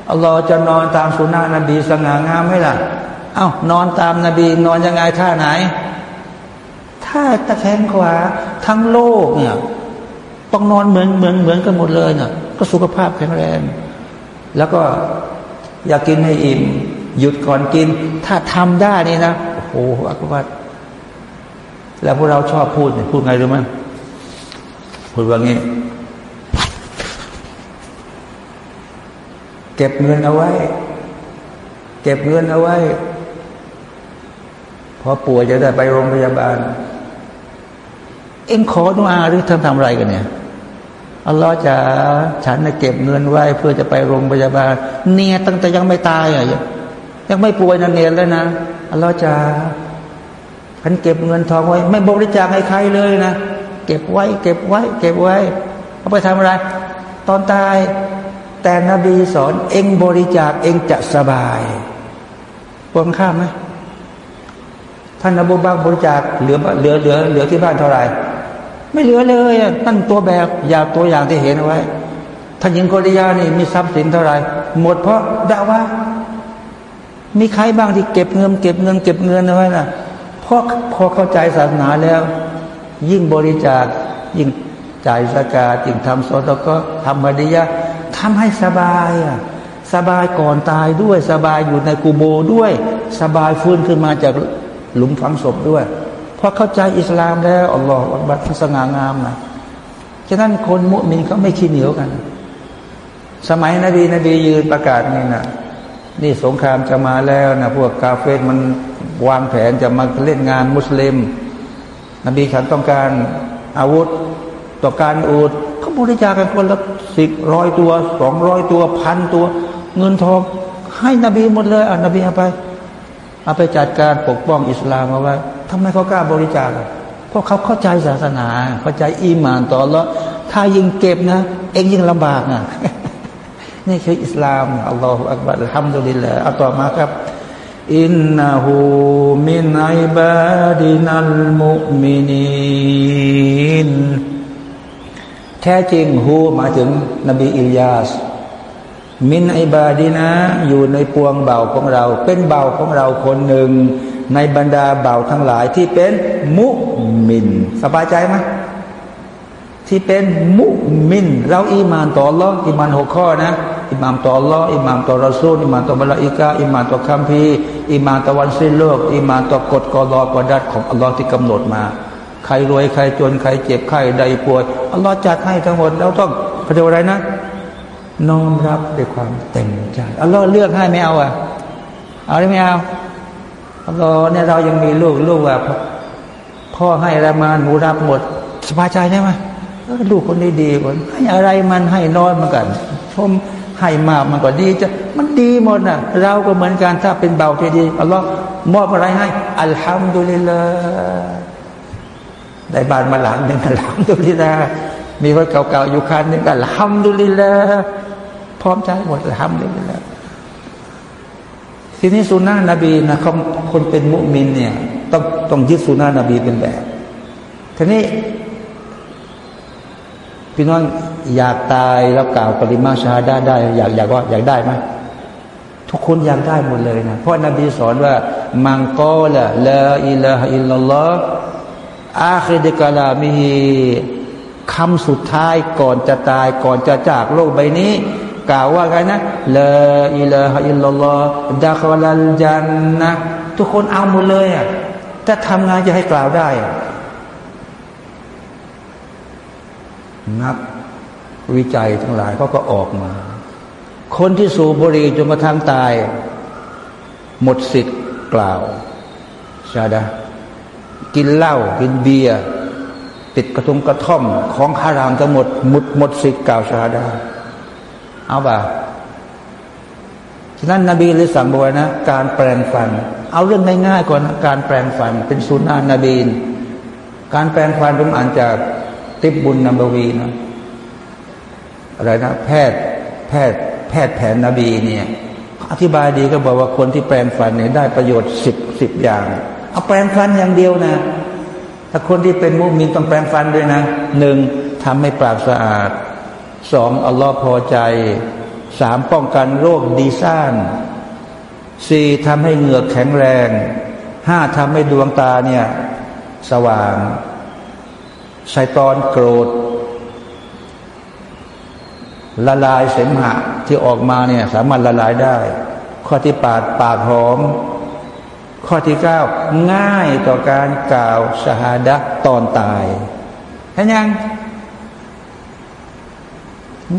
อัลลอฮ์จะนอนตามสุนานะนบีสง่างามไหมล่ะเอา้านอนตามนาบีนอนยังไงท่าไหนท่าตะแคงขวาทั้งโลกเนี่ยต้องนอนเหมือนเหมือนเหมือนกันหมดเลยเนี่ย ก็สุขภาพแข็งแรง แล้วก็อยากกินให้อิ่มหยุดก่อนกิน ถ้าทำได้นี่นะโอ้โหอักบัดแล้วพวกเราชอบพูดพูดไงรู้ไหมพูดว่างี้ เก็บเงินเอาไว้ เก็บเงินเอาไว้พอป่วยจะได้ไปโรงพยาบาล เอ็งขอดุอาหรือทำทำอะไรกันเนี่ย อัลลอฮ์จะฉันจะเก็บเงินไว้เพื่อจะไปโรงพยาบาล เนี่ยตั้งแต่ยังไม่ตายอะยังไม่ป่วยนันเนียนเลยนะอัลลอฮ์จะฉันเก็บเงินทองไว้ ไม่บริจาคให้ใครเลยนะเก็บไว้ เก็บไว้ เก็บไว้เอาไปทำอะไรตอนตายแต่นบีสอนเองบริจาคเองจะสบายปวงข้ามไหมท่านนบูบังบริจาคเหลือเหลือเหลือเหลือที่บ้านเท่าไหร่ ไม่เหลือเลยตั้นตัวแบบอยากตัวอย่างที่เห็นไว้ท่านหญิงโกริยานี่มีทรัพย์สินเท่าไหร่หมดเพราะด่าว่า มีใครบ้างที่เก็บเงิน เก็บเงิน เก็บเงินเอาไว้น่ะเพราะพอเข้าใจศาสนาแล้ว ยิ่งบริจาคยิ่งจ่ายสกายิ่งทำโซตก็ทำมาดียะทำให้สบายอะสบายก่อนตายด้วย สบายอยู่ในกูโบด้วย สบายฟื้นขึ้นมาจากหลุมฝังศพด้วย พอเข้าใจอิสลามแล้วอัลลอฮฺอัลบัตสง่างามนะฉะนั้นคนมุสลิมเขาไม่ขี้เหนียวกัน สมัยนบีนบียืนประกาศนี่นะนี่สงครามจะมาแล้วนะพวกกาเฟตมันวางแผนจะมาเล่นงานมุสลิม นบีฉันต้องการอาวุธต่อการอูดเขาบริจาคกันคนละสิบร้อยตัวสองร้อยตัวพันตัว เงินทองให้นบีหมดเลยอะนบีเอาไปเอาไปจัดการปกป้องอิสลามเอาไว้ ทำไมเขากล้าบริจาคเพราะเขาเข้าใจศาสนา เข้าใจอีมานต่อแล้วถ้ายิ่งเก็บนะ เองยิ่งลำบากนะนี่คืออิสลามอัลลอฮฺอักบัรฮัมดุลิลลาห์เอาต่อมาครับอินนาหูมินไอบาดินัลมุมินีนแท้จริงฮูมาถึงนบีอิลยาส มินไอบาดีนะ อยู่ในปวงเบาของเรา เป็นเบาของเราคนหนึ่ง ในบรรดาบ่าวทั้งหลายที่เป็นมุมิน สบายใจไหมที่เป็นมุมิน เราอีมานต่ออัลลอฮ์อิมานหกข้อนะอิมานต่ออัลลอฮ์อิมานต่อรอซูลอิมานต่อมลาอิกาอิมานต่อคัมภีร์อิมานต่อวันสิ้นโลกอิมานต่อกฎกอดอกอดัรของอัลลอฮ์ที่กำหนดมา ใครรวยใครจนใครเจ็บใครได้ป่วยอัลลอฮ์จัดให้ทั้งหมดเราต้องเขาเรียกอะไรนะน้อมรับด้วยความเต็มใจอัลลอฮ์เลือกให้ไม่เอาอะเอาหรือไม่เอา อัลลอฮ์เนี่ยเรายังมีลูกลูกว่าพ่อให้อะไรมาหนูรับหมดสบายใจใช่ไหมลูกคนนี้ดีกว่าให้อะไรมันให้น้อยมันกันชมให้มากมันก็ดีจะมันดีหมดน่ะเราก็เหมือนกันถ้าเป็นเบาที่ดีอัลลอฮ์มอบอะไรให้ อัลฮัมดุลิลลาได้บ้านมาหลังหนึ่งหลังดุลิลามีรถเก่าๆอยู่คันหนึ่งก็ทำดุลิลาพร้อมใจหมดทำดุลิลา ทีนี้สุนานะนบีนะเขาคนเป็นมุมินเนี่ยต้องต้องยึดสุนานะนบีเป็นแบบทีนี้พี่น้องอยากตายแล้วกล่าวปริมาชาได้ได้ อยากอยากว่าอยากได้ไหมทุกคนอยากได้หมดเลยนะเพราะนบีสอนว่า มังกอละลาอิลาฮอิลลัลลอฮอาคิดกาลามีคำสุดท้ายก่อนจะตายก่อนจะจากโลกใบนี้ กล่าวว่าไงนะลาอิลาฮอิลลัลลอฮดะคอลัลจันนะทุกคนเอาหมดเลยอะถ้าทำงานจะให้กล่าวได้นักวิจัยทั้งหลายเขาก็ออกมา คนที่สูบบุหรี่จนกระทั่งตาย หมดสิทธิ์กล่าวชาดากินเหล้ากินเบียร์ติดกระทุงกระท่อมของขารามทั้งหมดหมดหมดสิทธิ์กล่าวชาดา เอาบ่าฉะนั้นนบีเลยสั่งบอกนะ การแปลงฟัน เอาเรื่องง่ายๆก่อนนะการแปลงฟันเป็นสุนนะนบีนการแปลงฟันผมอ่านจากติบบุญนบวีนะอะไรนะแพทย์แพทย์แพทย์แผนนบีเนี่ยอธิบายดีก็บอกว่าคนที่แปลงฟันเนี่ยได้ประโยชน์สิบสิบอย่าง เอาแปรงฟันอย่างเดียวนะ ถ้าคนที่เป็นมุมินต้องแปรงฟันด้วยนะหนึ่งทำให้ปากสะอาด สองอัลลอฮ์พอใจสามป้องกันโรคดีซ่านสี่ทำให้เหงือกแข็งแรงห้าทำให้ดวงตาเนี่ยสว่างไซตอนโกรธ ละลายเสมหะที่ออกมาเนี่ยสามารถละลายได้ ข้อที่ปาดปากหอม ข้อที่เก้าง่ายต่อการกล่าวชาฮาดะตอนตายเห็นยัง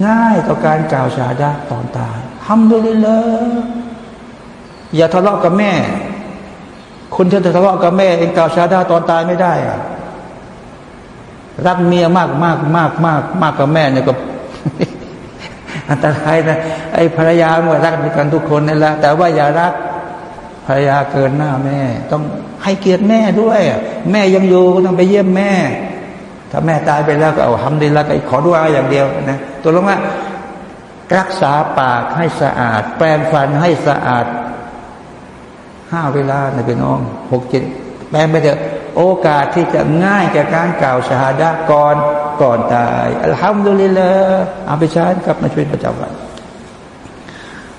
ง่ายต่อการกล่าวชาฮาดะตอนตายทำดูเลยเลยอย่าทะเลาะกับแม่คุณจะทะเลาะกับแม่เองกล่าวชาดาตอนตายไม่ได้อะรักเมียมากมากมากมากมากกับแม่เนี่ยก็อันตรายนะไอ้ภรรยาเมื่อรักกันทุกคนนี่แหละแต่ว่าอย่ารักภรรยาเกินหน้าแม่ ต้องให้เกียรติแม่ด้วย แม่ยังอยู่ก็ต้องไปเยี่ยมแม่ ถ้าแม่ตายไปแล้วก็เอาทำดีแล้วก็ขอด้วยอย่างเดียวนะตัวลงว่ารักษาปากให้สะอาด แปรงฟันให้สะอาดห้าเวลาในพี่น้องหกเจ็ดแปลงไปเถอะโอกาสที่จะง่ายแก่การกล่าวชาดาก่อนก่อนตายอัลฮัมดุลิลละเอาไปใช้กับในชีวิตประจำวัน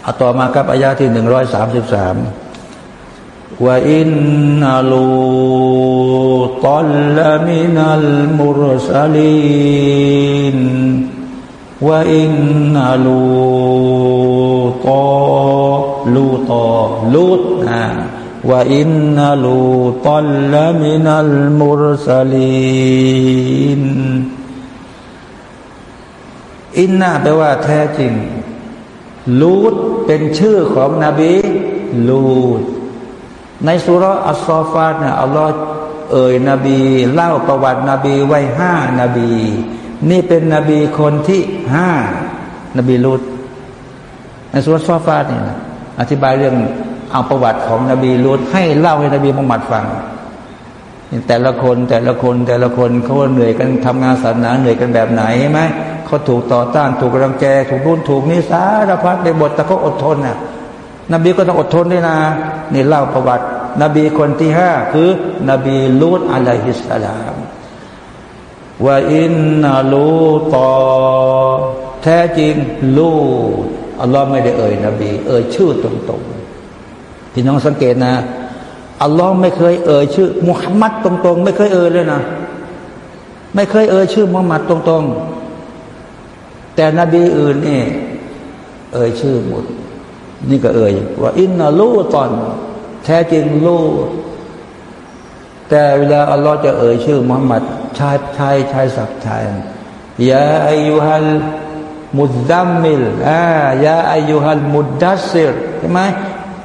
เอาต่อมาครับอายาที่หนึ่งร้อยสามสิบสาม ว่าอินนัลูตัลลมินัลมุรสลินว่าอินนัลูตลูตลูตนะว่าอินนัลูตัลลมินัลมุรสลินอินน่าแปลว่าแท้จริง ลูดเป็นชื่อของนบีลูด ในสุรอัสซอฟาตนี่ยอัลลอฮ์เอ่ยนบี เล่าประวัตินบีไว้ห้านบี นี่เป็นนบีคนที่ห้านบีลูดในสุรซอฟาตเนี่ยอธิบายเรื่องเอาประวัติของนบีลูดให้เล่าให้นบีมุฮัมมัดฟังแต่ละคนแต่ละคนแต่ละคนเขาเหนื่อยกันทำงานศาสนาเหนื่อยกันแบบไหนไหมเขาถูกต่อต้านถูกรังแก ถูกรุ่นถูกนิสารพัดในบทแต่เขาอดทนน่ะ นบีก็ต้องอดทนด้วยนะนี่เล่าประวัติ นบีคนที่ห้าคือ นบีลูดอะลัยฮิสสลามว่าอินนาลูตอแท้จริงลูดอัลลอฮ์ไม่ได้เอ่ยนบี เอ่ยชื่อตรงๆพี่น้องสังเกตนะอัลลอฮ์ไม่เคยเอ่ยชื่อมุฮัมมัดตรงๆ ไม่เคยเอ่ยเลยนะ ไม่เคยเอ่ยชื่อมุฮัมมัดตรงๆ แต่นบีอื่นนี่เอ่ยชื่อหมด นี่ก็เอ่ยว่าอินนาลูตอน แท้จริงลูแต่เวลาอัลลอฮ์จะเอ่ยชื่อมุฮัมมัดชายชายชายสักชายยาอายุฮัลมุดดัมมิลอ่ายาอายุฮัลมุดดัสซิรใช่ไหม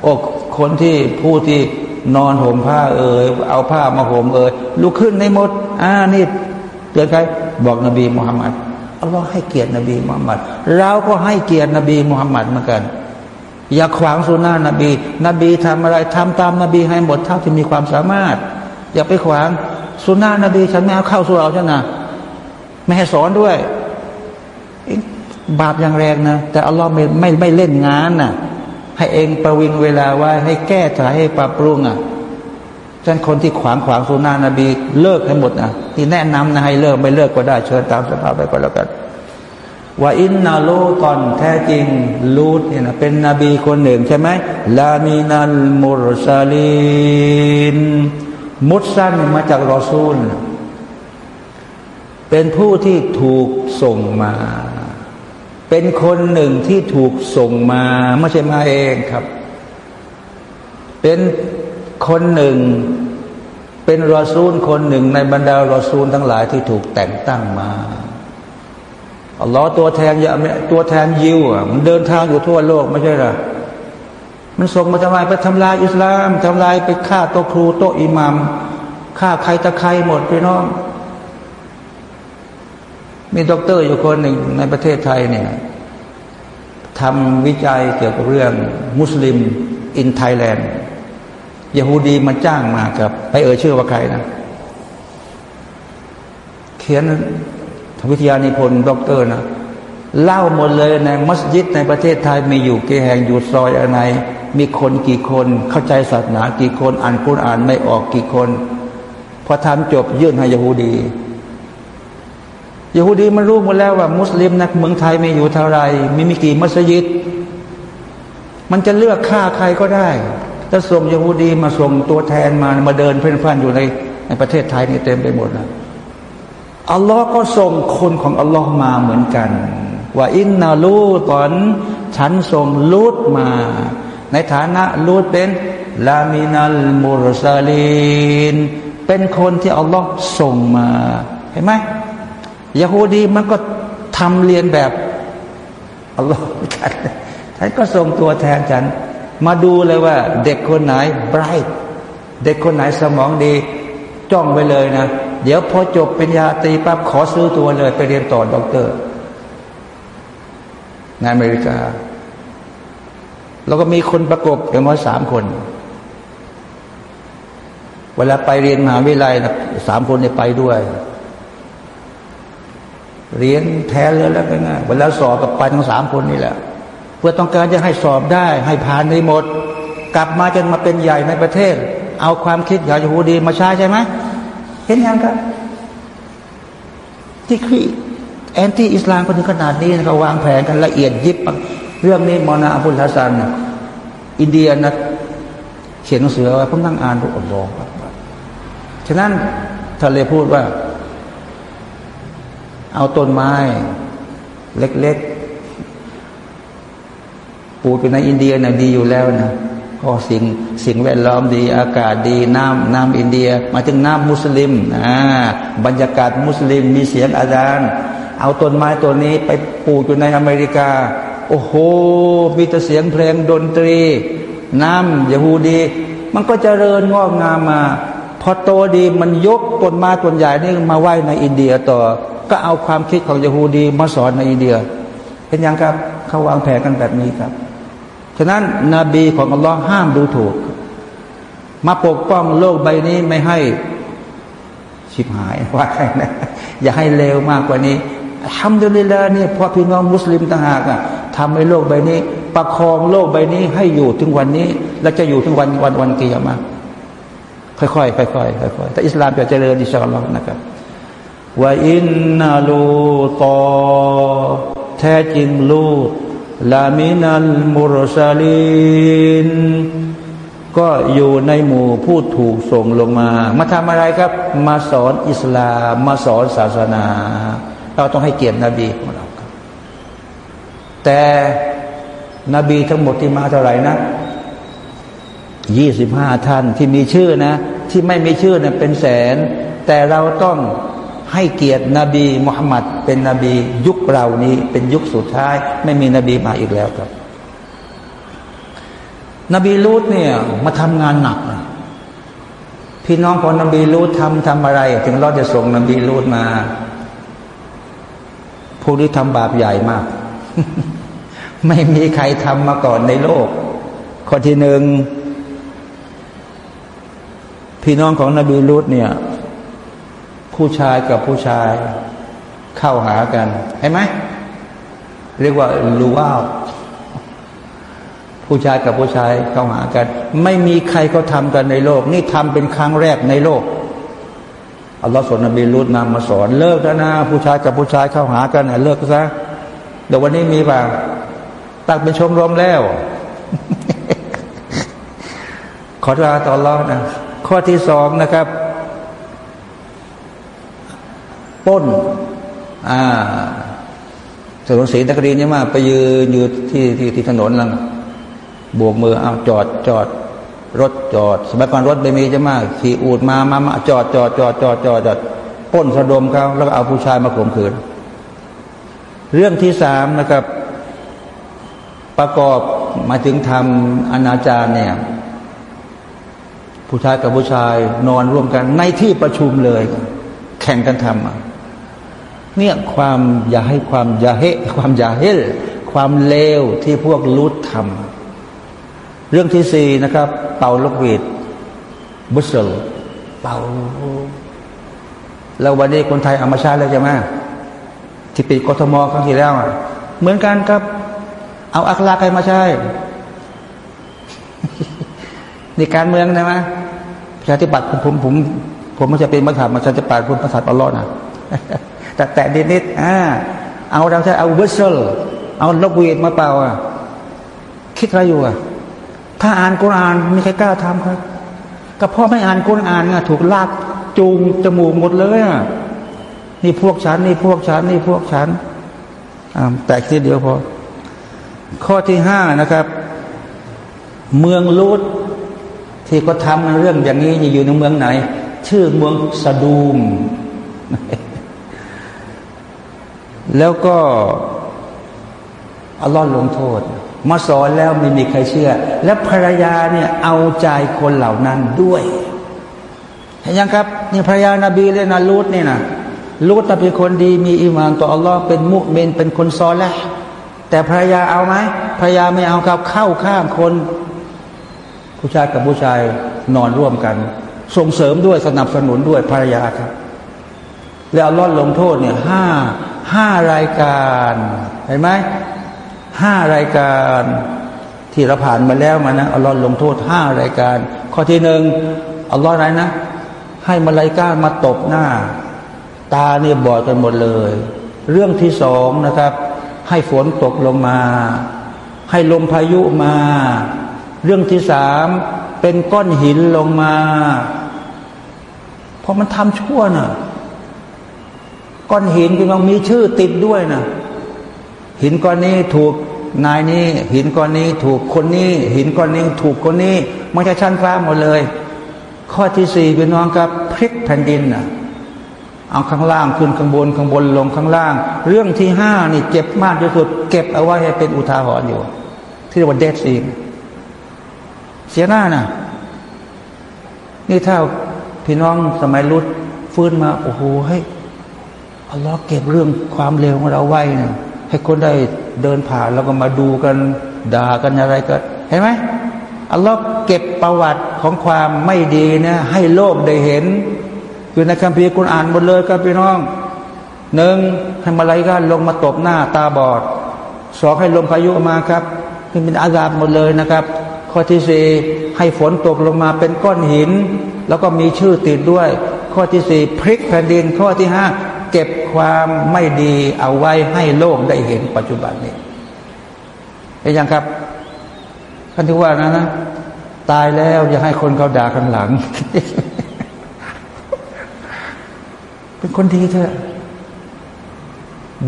อกคนที่ผู้ที่นอนห่มผ้าเอ่ยเอาผ้ามาห่มเอ่ยลุกขึ้นในมด อ่านี่เตือนใครบอกนบีมุฮัมมัดอัลลอฮ์ให้เกียรตินบีมุฮัมมัดเราก็ให้เกียรตินบีมุฮัมมัดเหมือนกัน อย่าขวางสุนานะนบี นบีทำอะไรทำตามนบีให้หมดเท่าที่มีความสามารถ อย่าไปขวางสุนานะนบีฉันไม่เอาเข้าสู่เราใช่ไหมไม่ให้สอนด้วย บาปอย่างแรงนะ แต่อัลลอฮ์ไม่ไม่ไม่เล่นงานนะ่ะ ให้เองประวิงเวลาไว้ให้แก้ไขให้ปรับปรุงอะฉะนั้นคนที่ขวางขวางสุนานะนบี เลิกให้หมดนะที่แนะนำนะให้เลิกไม่เลิกก็ได้เชิญตามสภาพไปก็แล้วกัน ว่าอินนาลูตอนแท้จริงลูตเนี่ยนะเป็นนบีคนหนึ่งใช่ไหมลามีนัลมุรซาลินมุสซันมาจากรอซูล เป็นผู้ที่ถูกส่งมา เป็นคนหนึ่งที่ถูกส่งมาไม่ใช่มาเองครับ เป็นคนหนึ่ง เป็นรอซูลคนหนึ่งในบรรดารอซูลทั้งหลายที่ถูกแต่งตั้งมา อัลลอฮ์ตัวแทนอย่าตัวแทนยิวอะมันเดินทางอยู่ทั่วโลกไม่ใช่หรอมันส่งมาทำลายไปทำลายอิสลามทำลายไปฆ่าโตครูโตอิหมามฆ่าใครตะใครหมดพี่น้อง มีด็อกเตอร์อยู่คนหนึ่งในประเทศไทยเนี่ยทำวิจัยเกี่ยวกับเรื่อง Muslim in Thailand ยาฮูดีมาจ้างมาครับ ไปเอ่ยชื่อว่าใครนะ เขียน วิทยานิพนธ์ด็อกเตอร์นะเล่าหมดเลยในมัสยิดในประเทศไทยมีอยู่กี่แห่งอยู่ซอยอะไรมีคนกี่คนเข้าใจศาสนากี่คนอ่านกุรอานไม่ออกกี่คน พอทำจบยื่นให้ยาฮูดียาฮูดีมันรู้หมดแล้วว่า มุสลิมในเมืองไทยมีอยู่เท่าไรมีมีกี่มัสยิด มันจะเลือกฆ่าใครก็ได้ถ้าส่งยาฮูดีมาส่งตัวแทนมามาเดินเพ่นพ่านอยู่ในในประเทศไทยนี่เต็มไปหมดนะ อัลลอฮ์ก็ส่งคนของอัลลอฮ์มาเหมือนกัน ว่าอินนาลูตอนฉันส่งลูดมา ในฐานะลูดเป็นลามินัลมุรซาลีนเป็นคนที่อัลลอฮ์ส่งมา เห็นไหมยาฮูดีมันก็ทำเรียนแบบอัลลอฮ์กันฉันก็ส่งตัวแทนฉัน มาดูเลยว่า เด็กคนไหน bright เด็กคนไหนสมองดี จ้องไปเลยนะ เดี๋ยวพอจบปริญญาตรีปั๊บขอซื้อตัวเลย ไปเรียนต่อด็อกเตอร์ในอเมริกา แล้วก็มีคนประกบอย่างน้อยสามคน เวลาไปเรียนมหาวิทยาลัยนะสามคนเนี่ยไปด้วย เรียนแทนเลยแล้วเป็นไงเวลาสอบกับไปทั้งสามคนนี่แหละ เพื่อต้องการจะให้สอบได้ ให้ผ่านในหมด กลับมาจนมาเป็นใหญ่ในประเทศ เอาความคิดอย่างยูดีมาใช้ใช่ไหม เห็นยังครับที่คือ anti อิสลามคนถึงขนาดนี้เขาวางแผนกันละเอียดยิบ เรื่องนี้มอนาอับุลฮัสซันอินเดียนะเขียนหนังสือไว้ผมนั่งอ่านดูอัลลอฮ์ฉะนั้นทะเลพูดว่า เอาต้นไม้ เล็กๆปลูกอยู่ในอินเดียนะดีอยู่แล้วนะ ก็สิ่งสิ่งแวดล้อมดีอากาศดีน้ำน้ำอินเดีย มาถึงน้ำมุสลิมอ่าบรรยากาศมุสลิมมีเสียงอาจารย์เอาต้นไม้ตัวนี้ไปปลูกอยู่ในอเมริกา โอ้โห มีแต่เสียงเพลงดนตรี น้ำยาฮูดี มันก็จเจริญงอกงามมา พอโตดีมันยกต้นไม้ต้นใหญ่นี่มาไหว้ในอินเดียต่อ ก็เอาความคิดของยาฮูดีมาสอนในอินเดีย เป็นยังครับเขาวางแผนกันแบบนี้ครับ ฉะนั้นนบีของอัลลอฮ์ห้ามดูถูก มาปกป้องโลกใบนี้ไม่ให้ชิบหายว่านะอย่าให้เลวมากกว่านี้ทำดุลิลาเนี่ยพอพี่น้องมุสลิมต่างหากอะทำให้โลกใบนี้ ประคองโลกใบนี้ให้อยู่ถึงวันนี้ และจะอยู่ถึงวันวันวันกียรมาค่อยๆค่อยๆค่อยๆแต่อิสลามจะเจริญอิสลามนะครับว่าอินนาลูตอแท้จริงลูต ลามินัลมุรซาลินก็อยู่ในหมู่ผู้ถูกส่งลงมา มาทำอะไรครับ มาสอนอิสลามมาสอนศาสนา เราต้องให้เกียรตินบีของเราครับ แต่นบีทั้งหมดที่มาเท่าไหร่นะยี่สิบห้าท่านที่มีชื่อนะ ที่ไม่มีชื่อเนี่ยเป็นแสน แต่เราต้อง ให้เกียรตินบีมุฮัมมัดเป็นนบียุคเรานี้ เป็นยุคสุดท้าย ไม่มีนบีมาอีกแล้วครับ นบีลูดเนี่ยมาทำงานหนักนะพี่น้องของนบีลูดทำทำอะไร ถึงเราจะส่งนบีลูดมาพวกนี้ทำบาปใหญ่มาก ไม่มีใครทำมาก่อนในโลก ข้อที่หนึ่งพี่น้องของนบีลูดเนี่ย ผู้ชายกับผู้ชายเข้าหากันเห็นไหมเรียกว่าลูว่าผู้ชายกับผู้ชายเข้าหากัน ไม่มีใครเขาทากันในโลก นี่ทำเป็นครั้งแรกในโลกอัลลอฮฺสอนนบีรุดนำมาสอน เลิกแล้วนะ ผู้ชายกับผู้ชายเข้าหากันเลิกซะเดี๋ยววันนี้มีป่ะตักเป็นชมรมแล้ว ขอลาต่อรอนะข้อที่สองนะครับ ป้นอ่าถนนศรีนครินนี่ไหมไปยืนอยู่ที่ที่ที่ถนนแล้วบวกมือเอาจอดจอด รถจอด สมัยก่อนรถไม่มีจะมากขี่อูดมามามาจอดจอดจอดจอดจอดจอดป้นสะดมเขาแล้วก็เอาผู้ชายมาข่มขืน เรื่องที่สามนะครับ ประกอบมาถึงทำอนาจารเนี่ย ผู้ชายกับผู้ชายนอนร่วมกันในที่ประชุมเลย แข่งกันทำ เนี่ยความอย่าให้ความอย่าเฮความอย่าเฮลความเลวที่พวกลุดทำเรื่องที่สี่นะครับ เป่าลูกหวีดบุษลเป่าแล้ววันนี้คนไทยเอามาใช้แล้วใช่ไหมที่ปิดกทมครั้งที่แล้วเหมือนกันครับ เอาอัคลาใครมาใช้นี่การเมืองนะมะประชาธิปัตย์ผมผมผมผมมันจะเป็นมาถามมาชาธิปัตย์ผมประสาทอัลลอฮ์นะ แต่แต่นิดนิดอ่าเอาเราใช้เอาวิสเซลเอาลูกวีดมาเป่าอะคิดอะไรอยู่อะถ้าอ่านกุรานไมีใครกล้าทำครับก็พ่อไม่อ่านกุรานไงถูกลากจูงจมูกหมดเลยอะนี่พวกฉันนี่พวกฉันนี่พวกฉันแตกทีเดียวพอ ข้อที่ห้านะครับ เมืองลูดที่เขาทำเรื่องอย่างนี้อยู่ในเมืองไหน ชื่อเมืองสะดูม แล้วก็อัลลอฮ์ลงโทษ มาสอนแล้วไม่มีใครเชื่อ และภรรยาเนี่ยเอาใจคนเหล่านั้นด้วยเห็นยังครับนี่ภรรยานาบีเลยนะลูดนี่นะลูดเป็นคนดีมีอิมานต่ออัลลอฮ์เป็นมุสลิมเป็นคนซอแล้วแต่ภรรยาเอาไหมภรรยาไม่เอาครับเข้าข้างคน ผู้ชายกับผู้ชายนอนร่วมกัน ส่งเสริมด้วยสนับสนุนด้วยภรรยาครับ แล้วอัลลอฮ์ลงโทษเนี่ยห้า ห้ารายการเห็นไหมห้ารายการที่เราผ่านมาแล้วมานะอัลลอฮ์ลงโทษห้ารายการ ข้อที่หนึ่งอัลลอฮ์อะไรนะ ให้มาลายกามาตบหน้า ตาเนี่ยบอดกันหมดเลย เรื่องที่สองนะครับ ให้ฝนตกลงมา ให้ลมพายุมา เรื่องที่สามเป็นก้อนหินลงมา เพราะมันทำชั่วนะ่ะ ก้อนหินเป็นองมีชื่อติดด้วยนะหินก้อนนี้ถูกนายนี้ หินก้อนนี้ถูกคนนี้ หินก้อนนี้ถูกคนนี้ไม่ใช่ชั้นฟ้าหมดเลย ข้อที่สี่เป็นน้องครับพลิกแผ่นดินนะเอาข้างล่างขึ้นข้างบนข้างบนลงข้างล่าง เรื่องที่ห้านี่เจ็บมากที่สุด เก็บเอาไว้ให้เป็นอุทาหรณ์อยู่ ที่เรียกว่าเดดซีเสียหน้านะนี่ถ้าพี่น้องสมัยรุดฟื้นมาโอ้โหให้ อัลลอฮ์เก็บเรื่องความเลวของเราไว้นะให้คนได้เดินผ่านแล้วก็มาดูกันด่ากันอะไรก็เห็นไหมอัลลอฮ์เก็บประวัติของความไม่ดีนะให้โลกได้เห็น คือในคัมภีร์กุณอ่านหมดเลยครับพี่น้องหนึ่งให้มาลายกันลงมาตบหน้าตาบอดสองให้ลมพายุมาครับนี่เป็นอาซาบหมดเลยนะครับ ข้อที่สี่ให้ฝนตกลงมาเป็นก้อนหิน แล้วก็มีชื่อติดด้วย ข้อที่สี่พลิกแผ่นดิน ข้อที่ห้า เก็บความไม่ดีเอาไว้ให้โลกได้เห็นปัจจุบันนี้เห็นยังครับท่านที่ว่านะนะ ตายแล้วอย่าให้คนเขาด่าข้างหลัง เป็นคนดีเถอะ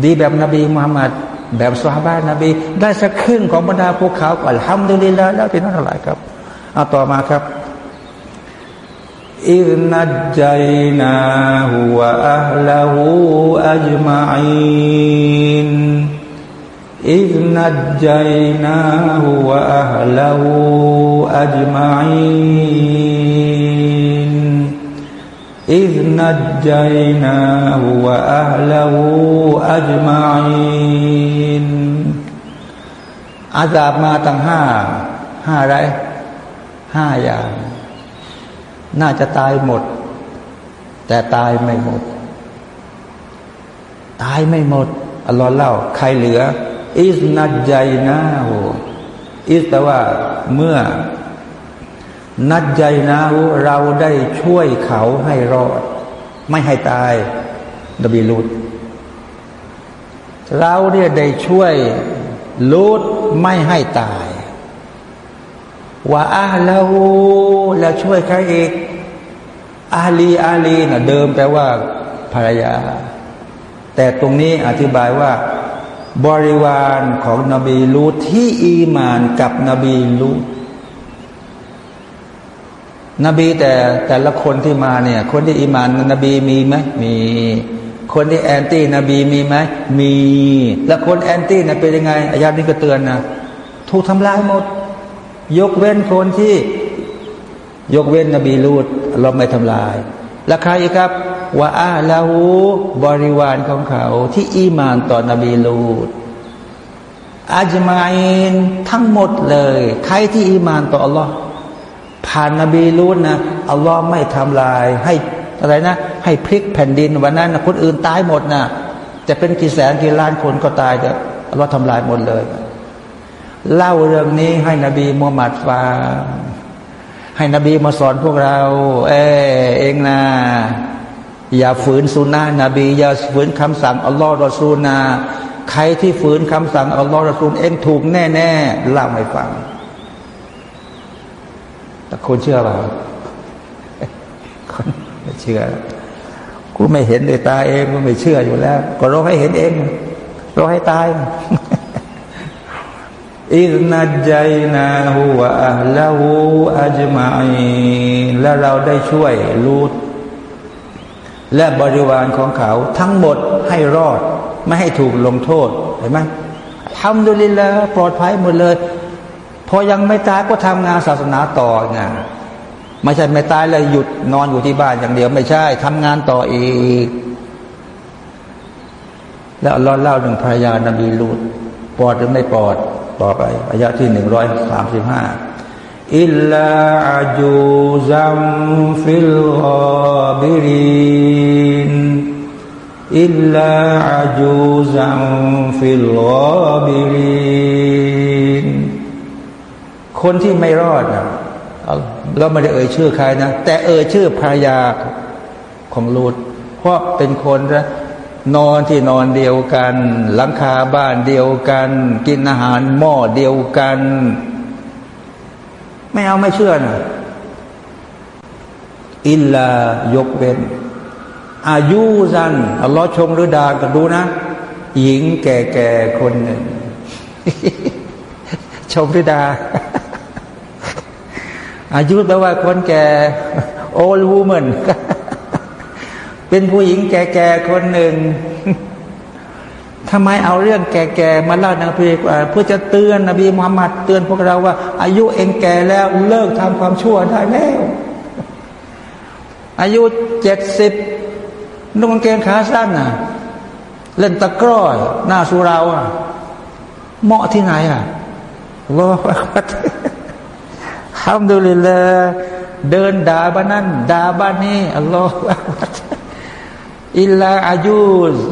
ดีแบบนบีมุฮัมมัดแบบสฮาบะนบี ได้สักครึ่งของบรรดาภูเขาก่อนทำดุลิลแล้วเป็นนั่นอะไรครับ เอาต่อมาครับ إذ نجيناه وأهله أجمعين إذ نجيناه وأهله أجمعين إذ نجيناه وأهله أجمعين อาซาบมาตั้งห้าห้าอะไรห้าอย่าง น่าจะตายหมด แต่ตายไม่หมด ตายไม่หมดอัลลอฮ์เล่า ใครเหลือ อิสนัดใจนาโหอิสแต่ว่าเมื่อ นัดใจนาหูเราได้ช่วยเขาให้รอด ไม่ให้ตายนบีลูดเราเนี่ยได้ช่วยลูดไม่ให้ตาย ว่าอาลาหูแล้วช่วยใครอีกอาลีอาลีนะเดิมแปลว่าภรรยา แต่ตรงนี้อธิบายว่า บริวารของนบีลูที่อีมานกับนบีลูนบีแต่แต่ละคนที่มาเนี่ย คนที่อีมานนบีมีไหมมี คนที่ anti นบีมีไหมมี แล้วคน anti นะเป็นยังไงอายานี้ก็เตือนนะถูกทำลายหมด ยกเว้นคนที่ ยกเว้นนบีลูดเราไม่ทำลาย และใครครับว่าอาลาหูบริวารของเขา ที่อีมานต่อนบีลูดอาจมาอินทั้งหมดเลย ใครที่อีมานต่ออัลลอฮ์ผ่านนบีลูดนะอัลลอฮ์ไม่ทำลายให้อะไรนะ ให้พลิกแผ่นดินวันนั้นคนอื่นตายหมดนะจะเป็นกี่แสนกี่ล้านคนก็ตายแต่อัลลอฮ์ทำลายหมดเลย เล่าเรื่องนี้ให้นบีมูฮัมมัดฟังให้นบีมาสอนพวกเรา เออเองนะอย่าฝืนสุนนะนบี อย่าฝืนคำสั่งอัลลอฮ์รอซูลนะใครที่ฝืนคำสั่งอัลลอฮ์รอซูลเองถูกแน่ๆเล่าให้ฟัง แต่คนเชื่อเปล่าคนไม่เชื่อกูไม่เห็นด้วยตาเองกูไม่เชื่ออยู่แล้ว ก็รอให้เห็นเองรอให้ตาย อิสนัดใจนาหูวอัลลาหูอัจมาอีและเราได้ช่วยลูดและบริวารของเขาทั้งหมดให้รอด ไม่ให้ถูกลงโทษเห็นไหมทำดุลิลละปลอดภัยหมดเลย พอยังไม่ตายก็ทำงานศาสนาต่อไงไม่ใช่ไม่ตายเลยหยุดนอนอยู่ที่บ้านอย่างเดียวไม่ใช่ทำงานต่ออีก แล้วเล่าเล่าหนึ่งภรรยานบีลูดปลอดหรือไม่ปลอด ต่อไปอายะที่หนึ่งร้อยสามสิบห้าإلا عجوزا في الغاب رين إلا عجوزا في الغابرินคนที่ไม่รอดนะเราไม่ได้เอ่ยชื่อใครนะ แต่เอ่ยชื่อภรรยาของลูดเพราะเป็นคนนะ นอนที่นอนเดียวกัน หลังคาบ้านเดียวกัน กินอาหารหม้อเดียวกัน ไม่เอาไม่เชื่อนะอิลลายกเว้นอายุสันอัลลอฮ์ชมหรือดาก็ดูนะ หญิงแก่ๆคนหนึ่ง ชมหรือดาอายุแปลว่าคนแก่โอลวู เหมนเป็นผู้หญิงแก่ๆคนหนึ่งทำไมเอาเรื่องแก่ๆมาเล่านะพี่เพื่อจะเตือนนบีมุฮัมมัดเตือนพวกเราว่า อายุเองแก่แล้วเลิกทำความชั่วได้แล้ว อายุเจ็ดสิบนุ่งเกงขาสั้นน่ะ เล่นตะกร้อหน้าสุราอะเหมาะที่ไหนอะรอพัดทำดูเลยเลยเดินด่าบ้านนั้นด่าบ้านนี้อัลลอฮฺ อิลลาอายุ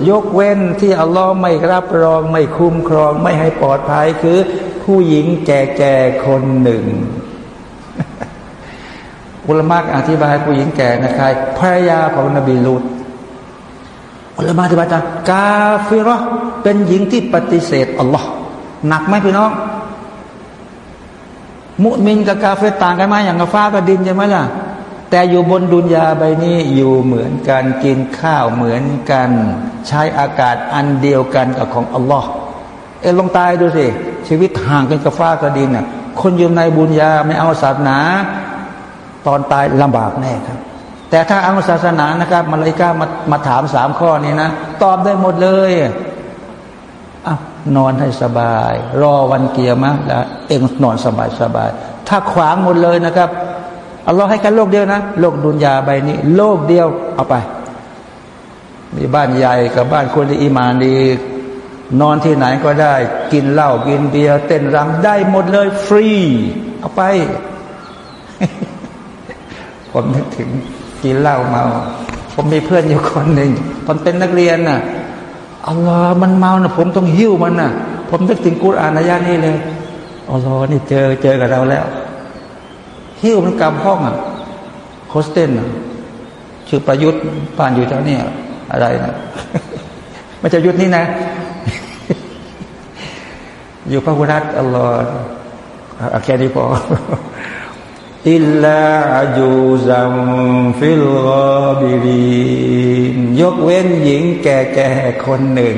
ยกเว้นที่อัลลอฮ์ไม่รับรองไม่คุ้มครอง ไม่ให้ปลอดภัยคือ ผู้หญิงแก่ๆคนหนึ่ง อุลมะอธิบายผู้หญิงแก่นะครับภรรยาของนบีลูตอุลมะอธิบายว่ากาฟิรอเป็นหญิงที่ปฏิเสธอัลลอฮ์หนักไหมพี่น้อง มุมินกับกาเฟต่างกันไหมอย่างกับฟ้ากับดินใช่ไหมล่ะ แต่อยู่บนดุนยาใบนี้อยู่เหมือนกันกินข้าวเหมือนกัน ใช้อากาศอันเดียวกันกับของอัลลอฮ์เอ็ลงตายดูสิ ชีวิตห่างกันกับฟ้ากับดินน่ะคนอยู่ในบุญญาไม่เอาศาสนา ตอนตายลำบากแน่ครับ แต่ถ้าเอาศาสนานะครับมาเลยก้ามามาถามสามข้อนี้นะ ตอบได้หมดเลยอะนอนให้สบาย รอวันเกียร์มะแล้วเองนอนสบายสบาย ถ้าขวางหมดเลยนะครับ อัลลอฮ์ให้กันโลกเดียวนะ โลกดุนยาใบนี้ โลกเดียว เอาไป มีบ้านใหญ่กับบ้านคนที่อิมานดีนอนที่ไหนก็ได้ กินเหล้ากินเบียร์เต้นรำได้หมดเลย ฟรี เอาไป ผมนึกถึงกินเหล้าเมา ผมมีเพื่อนอยู่คนหนึ่งตอนเป็นนักเรียนน่ะอัลลอฮ์มันเมานะผมต้องหิ้วมันน่ะ ผมนึกถึงกุรอานอายานี้เลยอัลลอฮ์นี่เจอเจอกับเราแล้ว หิ้วมันกลับห้องอะโคสเตนชื่อประยุทธ์ป่านอยู่แถวนี้อะไรนะไม่ใช่ยุทธนี่นะ อยู่พระพุทธอัลลอฮ์แค่นี้พออิลลาจูซัมฟิลกบิรินยกเว้นหญิงแก่ๆคนหนึ่ง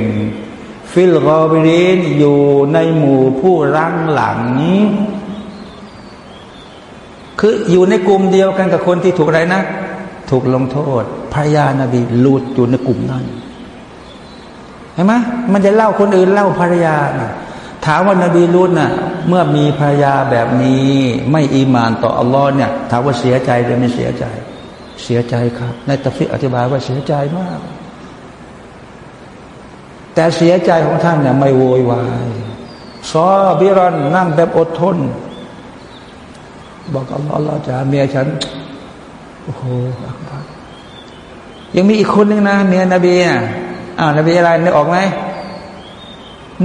ฟิลกบิรินอยู่ในหมู่ผู้รังหลัง คืออยู่ในกลุ่มเดียวกันกับคนที่ถูกอะไรนะ ถูกลงโทษภรรยานาบีลูดอยู่ในกลุ่มนั้นเห็นไหมมันจะเล่าคนอื่นเล่าภรรยานะถามว่านาบีลูดนะ่ะเมื่อมีภรรยาแบบนี้ ไม่อีมานต่ออัลลอฮ์เนี่ยถามว่าเสียใจหรือไม่เสียใจ เสียใจครับ ในตัฟซิอธิบายว่าเสียใจมาก แต่เสียใจของท่านเนี่ยไม่โวยวายซอบิรอนนั่งแบบอดทน บอกอัลลอฮ์เราจะเมียฉันโอ้โหยังมีอีกคนหนึ่งนะเมียนบีอะอ่านบีอะไรนึกออกไหม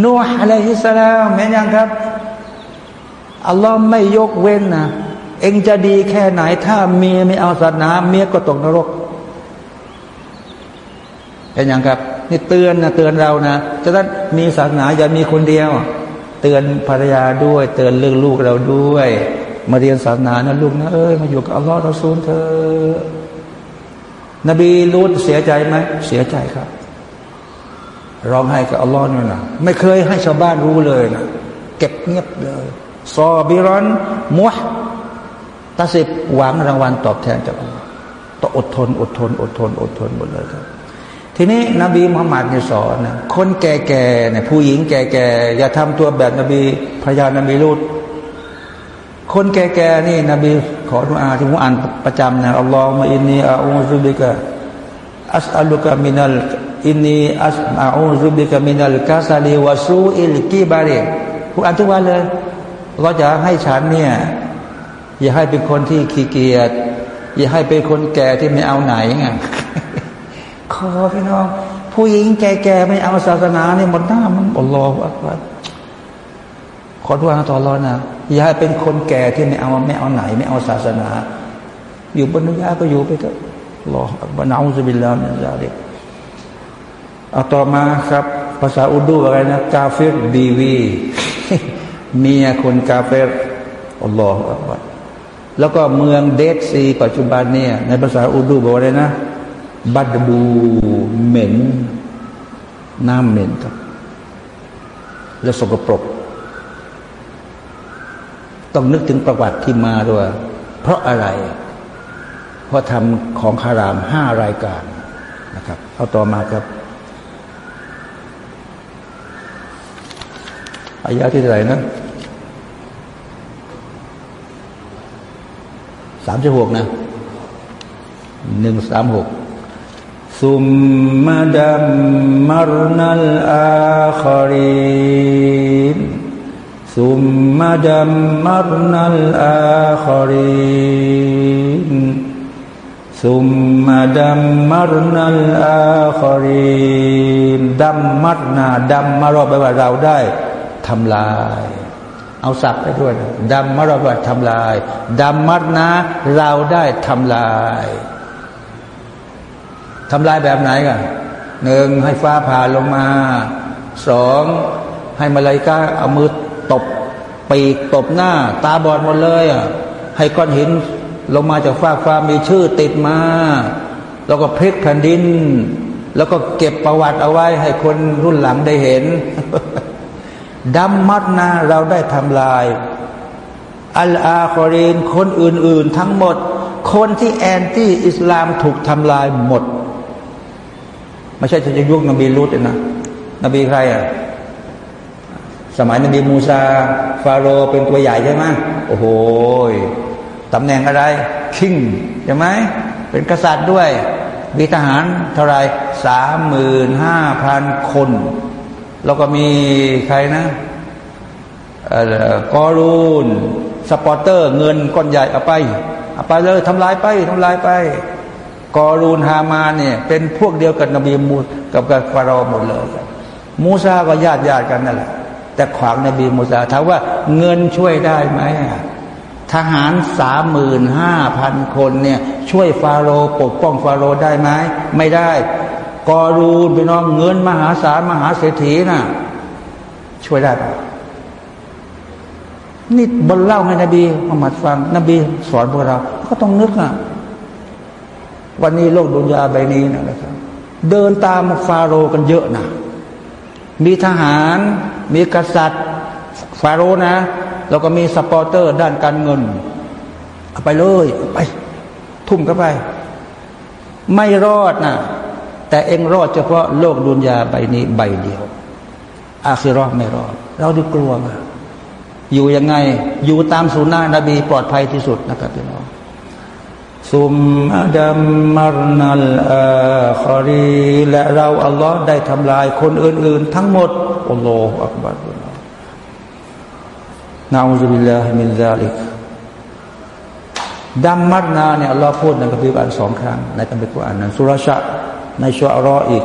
นูฮ์อะลัยฮิสสลามเห็นยังครับอัลลอฮ์ไม่ยกเว้นนะเองจะดีแค่ไหน ถ้าเมียไม่เอาศาสนาเมียก็ตกนรกเห็นอยังครับนี่เตือนนะเตือนเรานะจะต้องมีศาสนาอย่ามีคนเดียว เตือนภรรยาด้วย เตือนเรื่องลูกเราด้วย มาเรียนศาสนานะลูกนะเอ้ยมาอยู่กับอัลลอฮ์เราซูลเธอนบีลูดเสียใจไหมเสียใจครับ ร้องไห้กับอัลลอฮ์นี่นะไม่เคยให้ชาวบ้านรู้เลยนะเก็บเงียบเลยซอบิรอนมัวตาสิบหวังรางวัลตอบแทนจากอัลลอฮ์ต้องอดทน อดทน อดทน อดทนหมดเลยครับ ทีนี้นบีมุฮัมมัดเนี่ยสอนนะคนแก่ๆเนี่ยผู้หญิงแก่ๆอย่าทำตัวแบบนบีภรรยานบีลูด คนแก่ๆนี่นบีขอดุอาที่ผมอ่านประจำนะاللهم إني أعوذ بك أسألك من ال إني أس أعوذ بك من الكسل وسوء الكبرผมอ่านทุกวันเลยเราจะให้ฉันเนี่ยอย่าให้เป็นคนที่ขี้เกียจอย่าให้เป็นคนแก่ที่ไม่เอาไหนไงขอพี่น้อง ผู้หญิงแก่ๆไม่เอาศาสนาเนี่ยหมดหน้ามันอัลลอฮฺอักบาร ขอทุกวันต่อรอนะอย่าเป็นคนแก่ที่ไม่เอาไม่เอาไหน ไม่เอาศาสนา อยู่บนนุญาก็อยู่ไปเถอะรอบานาอุสบิลลามินซาลิกเอาต่อมาครับ ภาษาอุดูอะไรนะกาเฟรบีวีเมียคนกาเฟรอัลลอฮฺอักบัรแล้วก็เมืองเดดซีปัจจุบันเนี่ย ในภาษาอุดูบอกว่าอะไรนะ บัดบูเหม็นน้ำเหม็นครับ และสกปรก ต้องนึกถึงประวัติที่มาด้วย เพราะอะไร เพราะทำของคารามห้ารายการนะครับเอาต่อมาครับอายะที่เท่าไหร่นะสามสิบหกนะหนึ่งสามหกซุมมาดัมมารนัลอาคาริน ซุมมาดัมมารนัลอาคารินซุมมาดัมมารนัลอาคารินดัมมัรนาดัมมารอแปลว่าเราได้ทำลาย เอาสับไปด้วยดัมมารอบัดทำลายดัมมัดนะเราได้ทำลายทำลายแบบไหนกันหนึ่งให้ฟ้าผ่าลงมาสองให้มาลายกาเอามือ ตบปีกตบหน้า ตาบอดหมดเลยอะให้ก้อนหินลงมาจากฟ้าฟ้ามีชื่อติดมา แล้วก็พลิกแผ่นดิน แล้วก็เก็บประวัติเอาไว้ให้คนรุ่นหลังได้เห็นดัมมัดนาเราได้ทำลาย อัลอาคอรีนคนอื่น ๆ ทั้งหมด คนที่แอนตี้อิสลามถูกทำลายหมด ไม่ใช่จะยุคนบีลุตนะนบีใครอะ สมัยนบีมูซาฟาโรเป็นตัวใหญ่ใช่ไหมโอ้โหตำแหน่งอะไร king ใช่ไหมเป็นกษัตริย์ด้วยมีทหารเท่าไรสามหมื่นห้าพันคน แล้วก็มีใครนะกอรูน supporter เงินก้อนใหญ่เอาไปเอาไปเลยทำลายไปทำลายไปกอรูนฮามาเนี่ยเป็นพวกเดียวกับนบีมูกับกับฟาโรหมดเลยมูซาก็ญาติญาติกันนั่นแหละ แต่ขวางนบีมูซาถามว่าเงินช่วยได้ไหมทหารสามหมื่นห้าพันคนเนี่ยช่วยฟาโรปกป้องฟาโรได้ไหมไม่ได้ กอรูนไปน้องเงินมหาศาลมหาเศรษฐีนะ่ะ ช่วยได้ปะนี่บนเล่าให้นบีมุฮัมมัดฟัง นบีสอนพวกเรา ก็ต้องนึกอะ วันนี้โลกดุนยาใบนี้นะครับ เดินตามฟาโรกันเยอะนะมีทหาร มีกษัตริย์ฟาโรนะ แล้วก็มี supporter ด้านการเงินเอาไปเลยไป ทุ่มเข้าไป ไม่รอดนะแต่เองรอดเฉพาะโลกดุนยาใบนี้ใบเดียว อาคิรอดไม่รอด เราดูกลัวมาอยู่ยังไง อยู่ตามสุนนะนบีปลอดภัยที่สุดนะครับพี่น้อง ثم دمرنا الآخرينและเราอัลลอฮ์ได้ทำลายคนอื่น ๆ ทั้งหมดالله أكبر نعوذ بالله من ذلك دمرناเนี่ยอัลลอฮ์พูดในคัมภีร์อันสองครั้งในคัมภีร์กุรอานนั้นสุรชะในชัวรออีก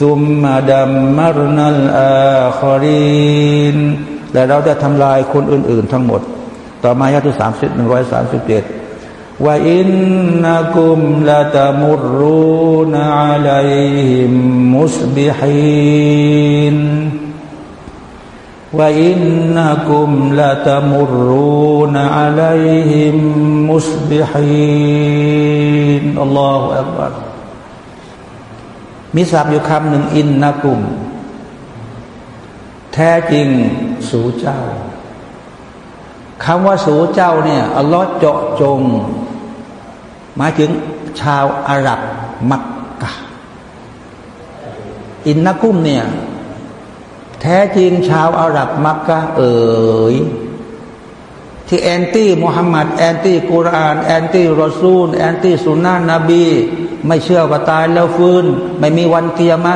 ثم دمرنا الآخرينและเราได้ทำลายคนอื่น ๆ ทั้งหมด ต่อมายาที่สามสิบหนึ่งร้อยสามสิบเจ็ด ว่าอินนักุมละตมุรูนอาลัยฮิมมุสบิฮินว่าอินนักุมละตมุรูนอาลัยฮิมมุสบิฮินอัลลอฮฺอักบารมีศัพท์อยู่คำหนึ่งอินนักุม แท้จริงสู่เจ้าคำว่าสู่เจ้าเนี่ยอัลลอฮ์เจาะจง หมายถึงชาวอาหรับมักกะإنكمเนี่ย แท้จริงชาวอาหรับมักกะเอ๋ยที่ anti มุฮัมมัด anti กุราน anti รอซูล anti สุนนะนบี ไม่เชื่อว่าตายแล้วฟื้น ไม่มีวันเกียรมะ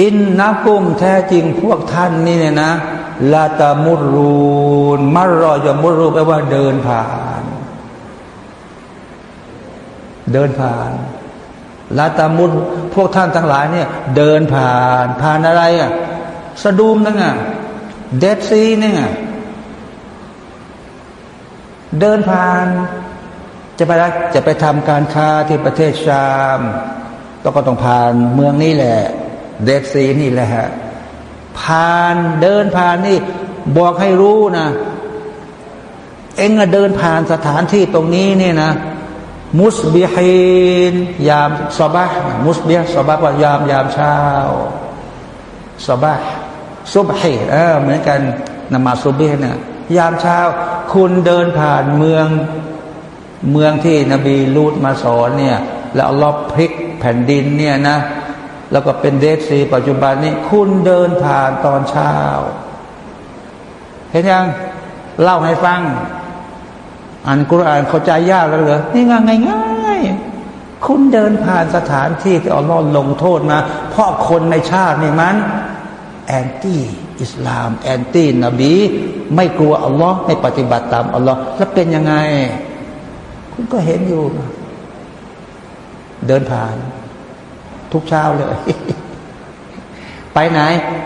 อินนักุมแท้จริงพวกท่านนี่เนี่ยนะลาตามุรูนมารอจะมุรูแปลว่าเดินผ่าน เดินผ่านลาตามุรพวกท่านทั้งหลายเนี่ย เดินผ่านผ่านอะไรอะสะดูมนั่งอะเดดซีเนี่ยเดินผ่าน จะไปจะไปทำการค้าที่ประเทศชามต้องก็ต้องผ่านเมืองนี้แหละ เดดซีนี่แหละฮะผ่านเดินผ่านนี่ บอกให้รู้นะ เอ็งเดินผ่านสถานที่ตรงนี้เนี่ยนะ มุสบิฮินยามสบะมุสบิฮสบะว่ายามยามเช้าสบะซุบฮิเออเหมือนกันนมาซุบฮิเนี่ยยามเช้า คุณเดินผ่านเมืองเมืองที่นบีลูดมาสอนเนี่ยแล้วลอบพลิกแผ่นดินเนี่ยนะ แล้วก็เป็นเดซีปัจจุบันนี้ คุณเดินผ่านตอนเช้า เห็นยัง เล่าให้ฟัง อ่านกุรอานเข้าใจยากแล้วเหรอนี่ง่ายง่ายคุณเดินผ่านสถานที่ที่อัลลอฮ์ลงโทษมา เพราะคนในชาตินี่มัน แอนตี้อิสลาม แอนตี้นบี ไม่กลัวอัลลอฮ์ไม่ปฏิบัติตามอัลลอฮ์แล้วเป็นยังไง คุณก็เห็นอยู่ เดินผ่าน ทุกเช้าเลย ไปไหน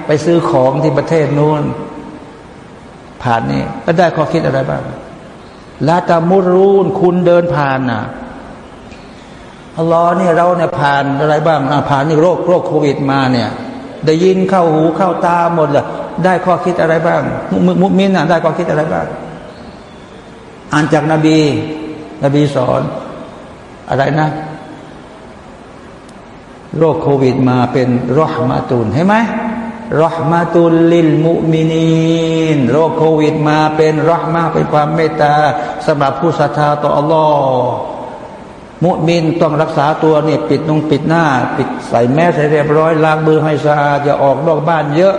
ไปซื้อของที่ประเทศนู้น ผ่านนี่ก็ได้ข้อคิดอะไรบ้าง ลาตามุรูนคุณเดินผ่านนะอัลลอฮ์เนี่ยเราเนี่ยผ่านอะไรบ้างผ่านนี่โรคโรคโควิดมาเนี่ย ได้ยินเข้าหูเข้าตาหมดเลยได้ข้อคิดอะไรบ้าง มุมุมินน่ะได้ข้อคิดอะไรบ้าง อ่านจากนบี นบีสอน อะไรนะ โรคโควิดมาเป็นรหมาตุนเห็นไหม รหมาตุลลิลมุมินีนโรคโควิดมาเป็นรหมาเป็นความเมตตาสำหรับผู้ศรัทธาต่ออัลลอฮ์มุมินต้องรักษาตัวเนี่ยปิดนงปิดหน้า ปิดใส่แมสใส่เรียบร้อยล้างมือให้สะอาดอย่าออกนอกบ้านเยอะ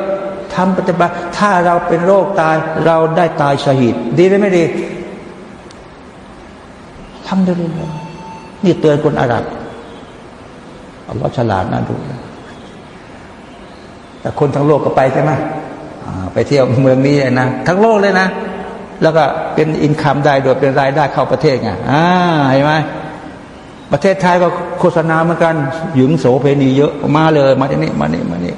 ทำปฏิบัติถ้าเราเป็นโรคตายเราได้ตายชหิดดีหรือไม่ดีทำได้เลยนี่เตือนคนอาหรับอัลลอฮ์ฉลาดน่าดู แต่คนทั้งโลกก็ไปใช่ไหมไปเที่ยวเมืองนี้นะทั้งโลกเลยนะ แล้วก็เป็น income ได้โดยเป็นรายได้เข้าประเทศไงอ่าเห็นไหมประเทศไทยก็โฆษณาเหมือนกันหญิงโสเพณีเยอะมาเลยมาที่นี่มานี่มานี่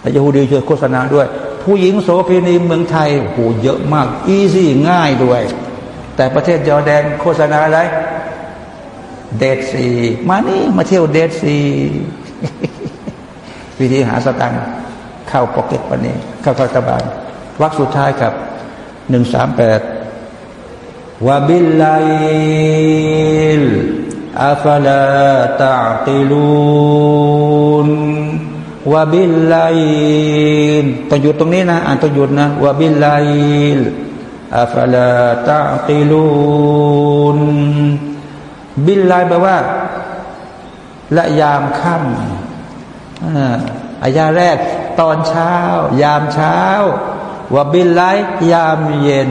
แต่ยูดีช่วยโฆษณาด้วย ผู้หญิงโสเพณีเมืองไทยโหเยอะมาก easy ง่ายด้วย แต่ประเทศยอร์แดนโฆษณาอะไร Dead Sea มานี่มาเที่ยว Dead Sea วิธีหาสตังค์เข้า pocket ปันนี้ เข้ารัฐบาลวรรคสุดท้ายครับหนึ่งสามแปดوبالليل أفلا تعقلون وبالليلต้องหยุดตรงนี้นะ อ่านต้องหยุดนะوبالليل أفلا تعقلون بالليلแปลว่า และยามค่ำ อายาแรกตอนเช้า ยามเช้าว่าบินไลยามเย็น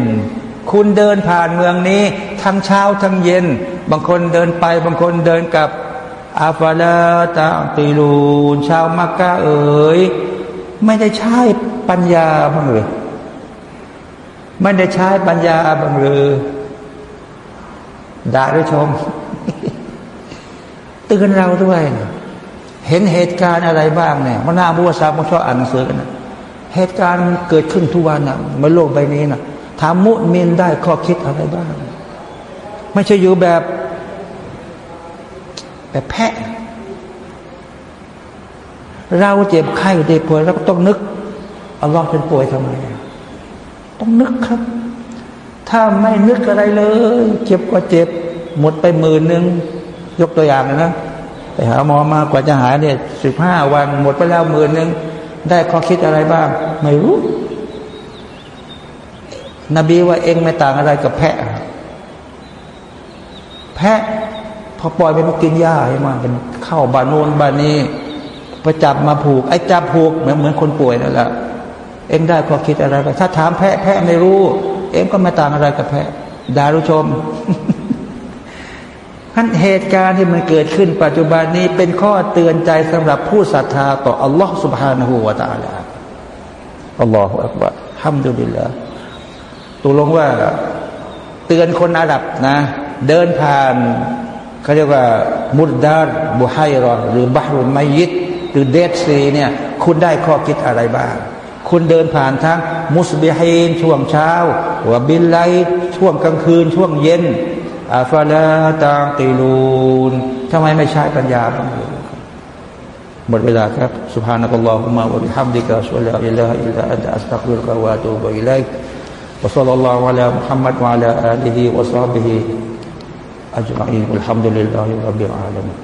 คุณเดินผ่านเมืองนี้ ทั้งเช้าทั้งเย็น บางคนเดินไป บางคนเดินกับอาฟาลาตาตีลูนชาวมักกะเอ๋ยไม่ได้ใช้ปัญญาบ้างหรือไม่ได้ใช้ปัญญาบ้างหรือด่าหรือชม เตือนเราด้วย เห็นเหตุการณ์อะไรบ้างเนี่ยมันน่าบัวซาบัชอบอ่านหนังสือกันนะเหตุการณ์เกิดขึ้นทุกวันนะมาโลกใบนี้นะถามมุมินได้ข้อคิดอะไรบ้าง ไม่ใช่อยู่แบบ แบบแพะ เราเจ็บไข้เด็ป่วยเราก็ต้องนึกอัลลอฮ์เป็นป่วยทำไมต้องนึกครับ ถ้าไม่นึกอะไรเลย เจ็บก็เจ็บ หมดไปหมื่นหนึ่งยกตัวอย่างนะ ไปหาหมอมากว่าจะหายเนี่ยสิบห้าวันหมดไปแล้วหมื่นหนึ่งได้ข้อคิดอะไรบ้าง ไม่รู้ นบีว่าเองไม่ต่างอะไรกับแพะ แพะพอปล่อยไปมันกินหญ้าให้มาเป็นเข้าบานโนนบานนี้ไปจับมาผูก ไอ้จับผูกเหมือนเหมือนคนป่วยนั่นแหละเองได้ข้อคิดอะไรบ้างถ้าถามแพะแพะไม่รู้ เองก็ไม่ต่างอะไรกับแพะดารุชม ท่านเหตุการณ์ที่มันเกิดขึ้นปัจจุบันนี้เป็นข้อเตือนใจสำหรับผู้ศรัทธาต่ออัลลอฮฺสุบฮานาหูวาตาลาอัลลอฮฺอักบะฮัมดุลิลละตูลงว่าเตือนคนอาดับนะ เดินผ่านเขาเรียกว่า มุดดาร์บุไฮรอนหรือบาฮุนไมยิดหรือเดซีเนี่ย คุณได้ข้อคิดอะไรบ้าง คุณเดินผ่านทั้งมุสบิฮีนช่วงเช้าหัวบินไลช่วงกลางคืน ช่วงเย็น อาฟาลาตาติลูนทำไมไม่ใช้ปัญญาบ้างหมดเวลาครับ سبحانك اللهم وبحمدك أشهد أن لا إله إلا أنت أستغفرك وأتوب إليك وصلى الله على محمد وعلى آله وصحبه أجمعين والحمد لله رب العالمين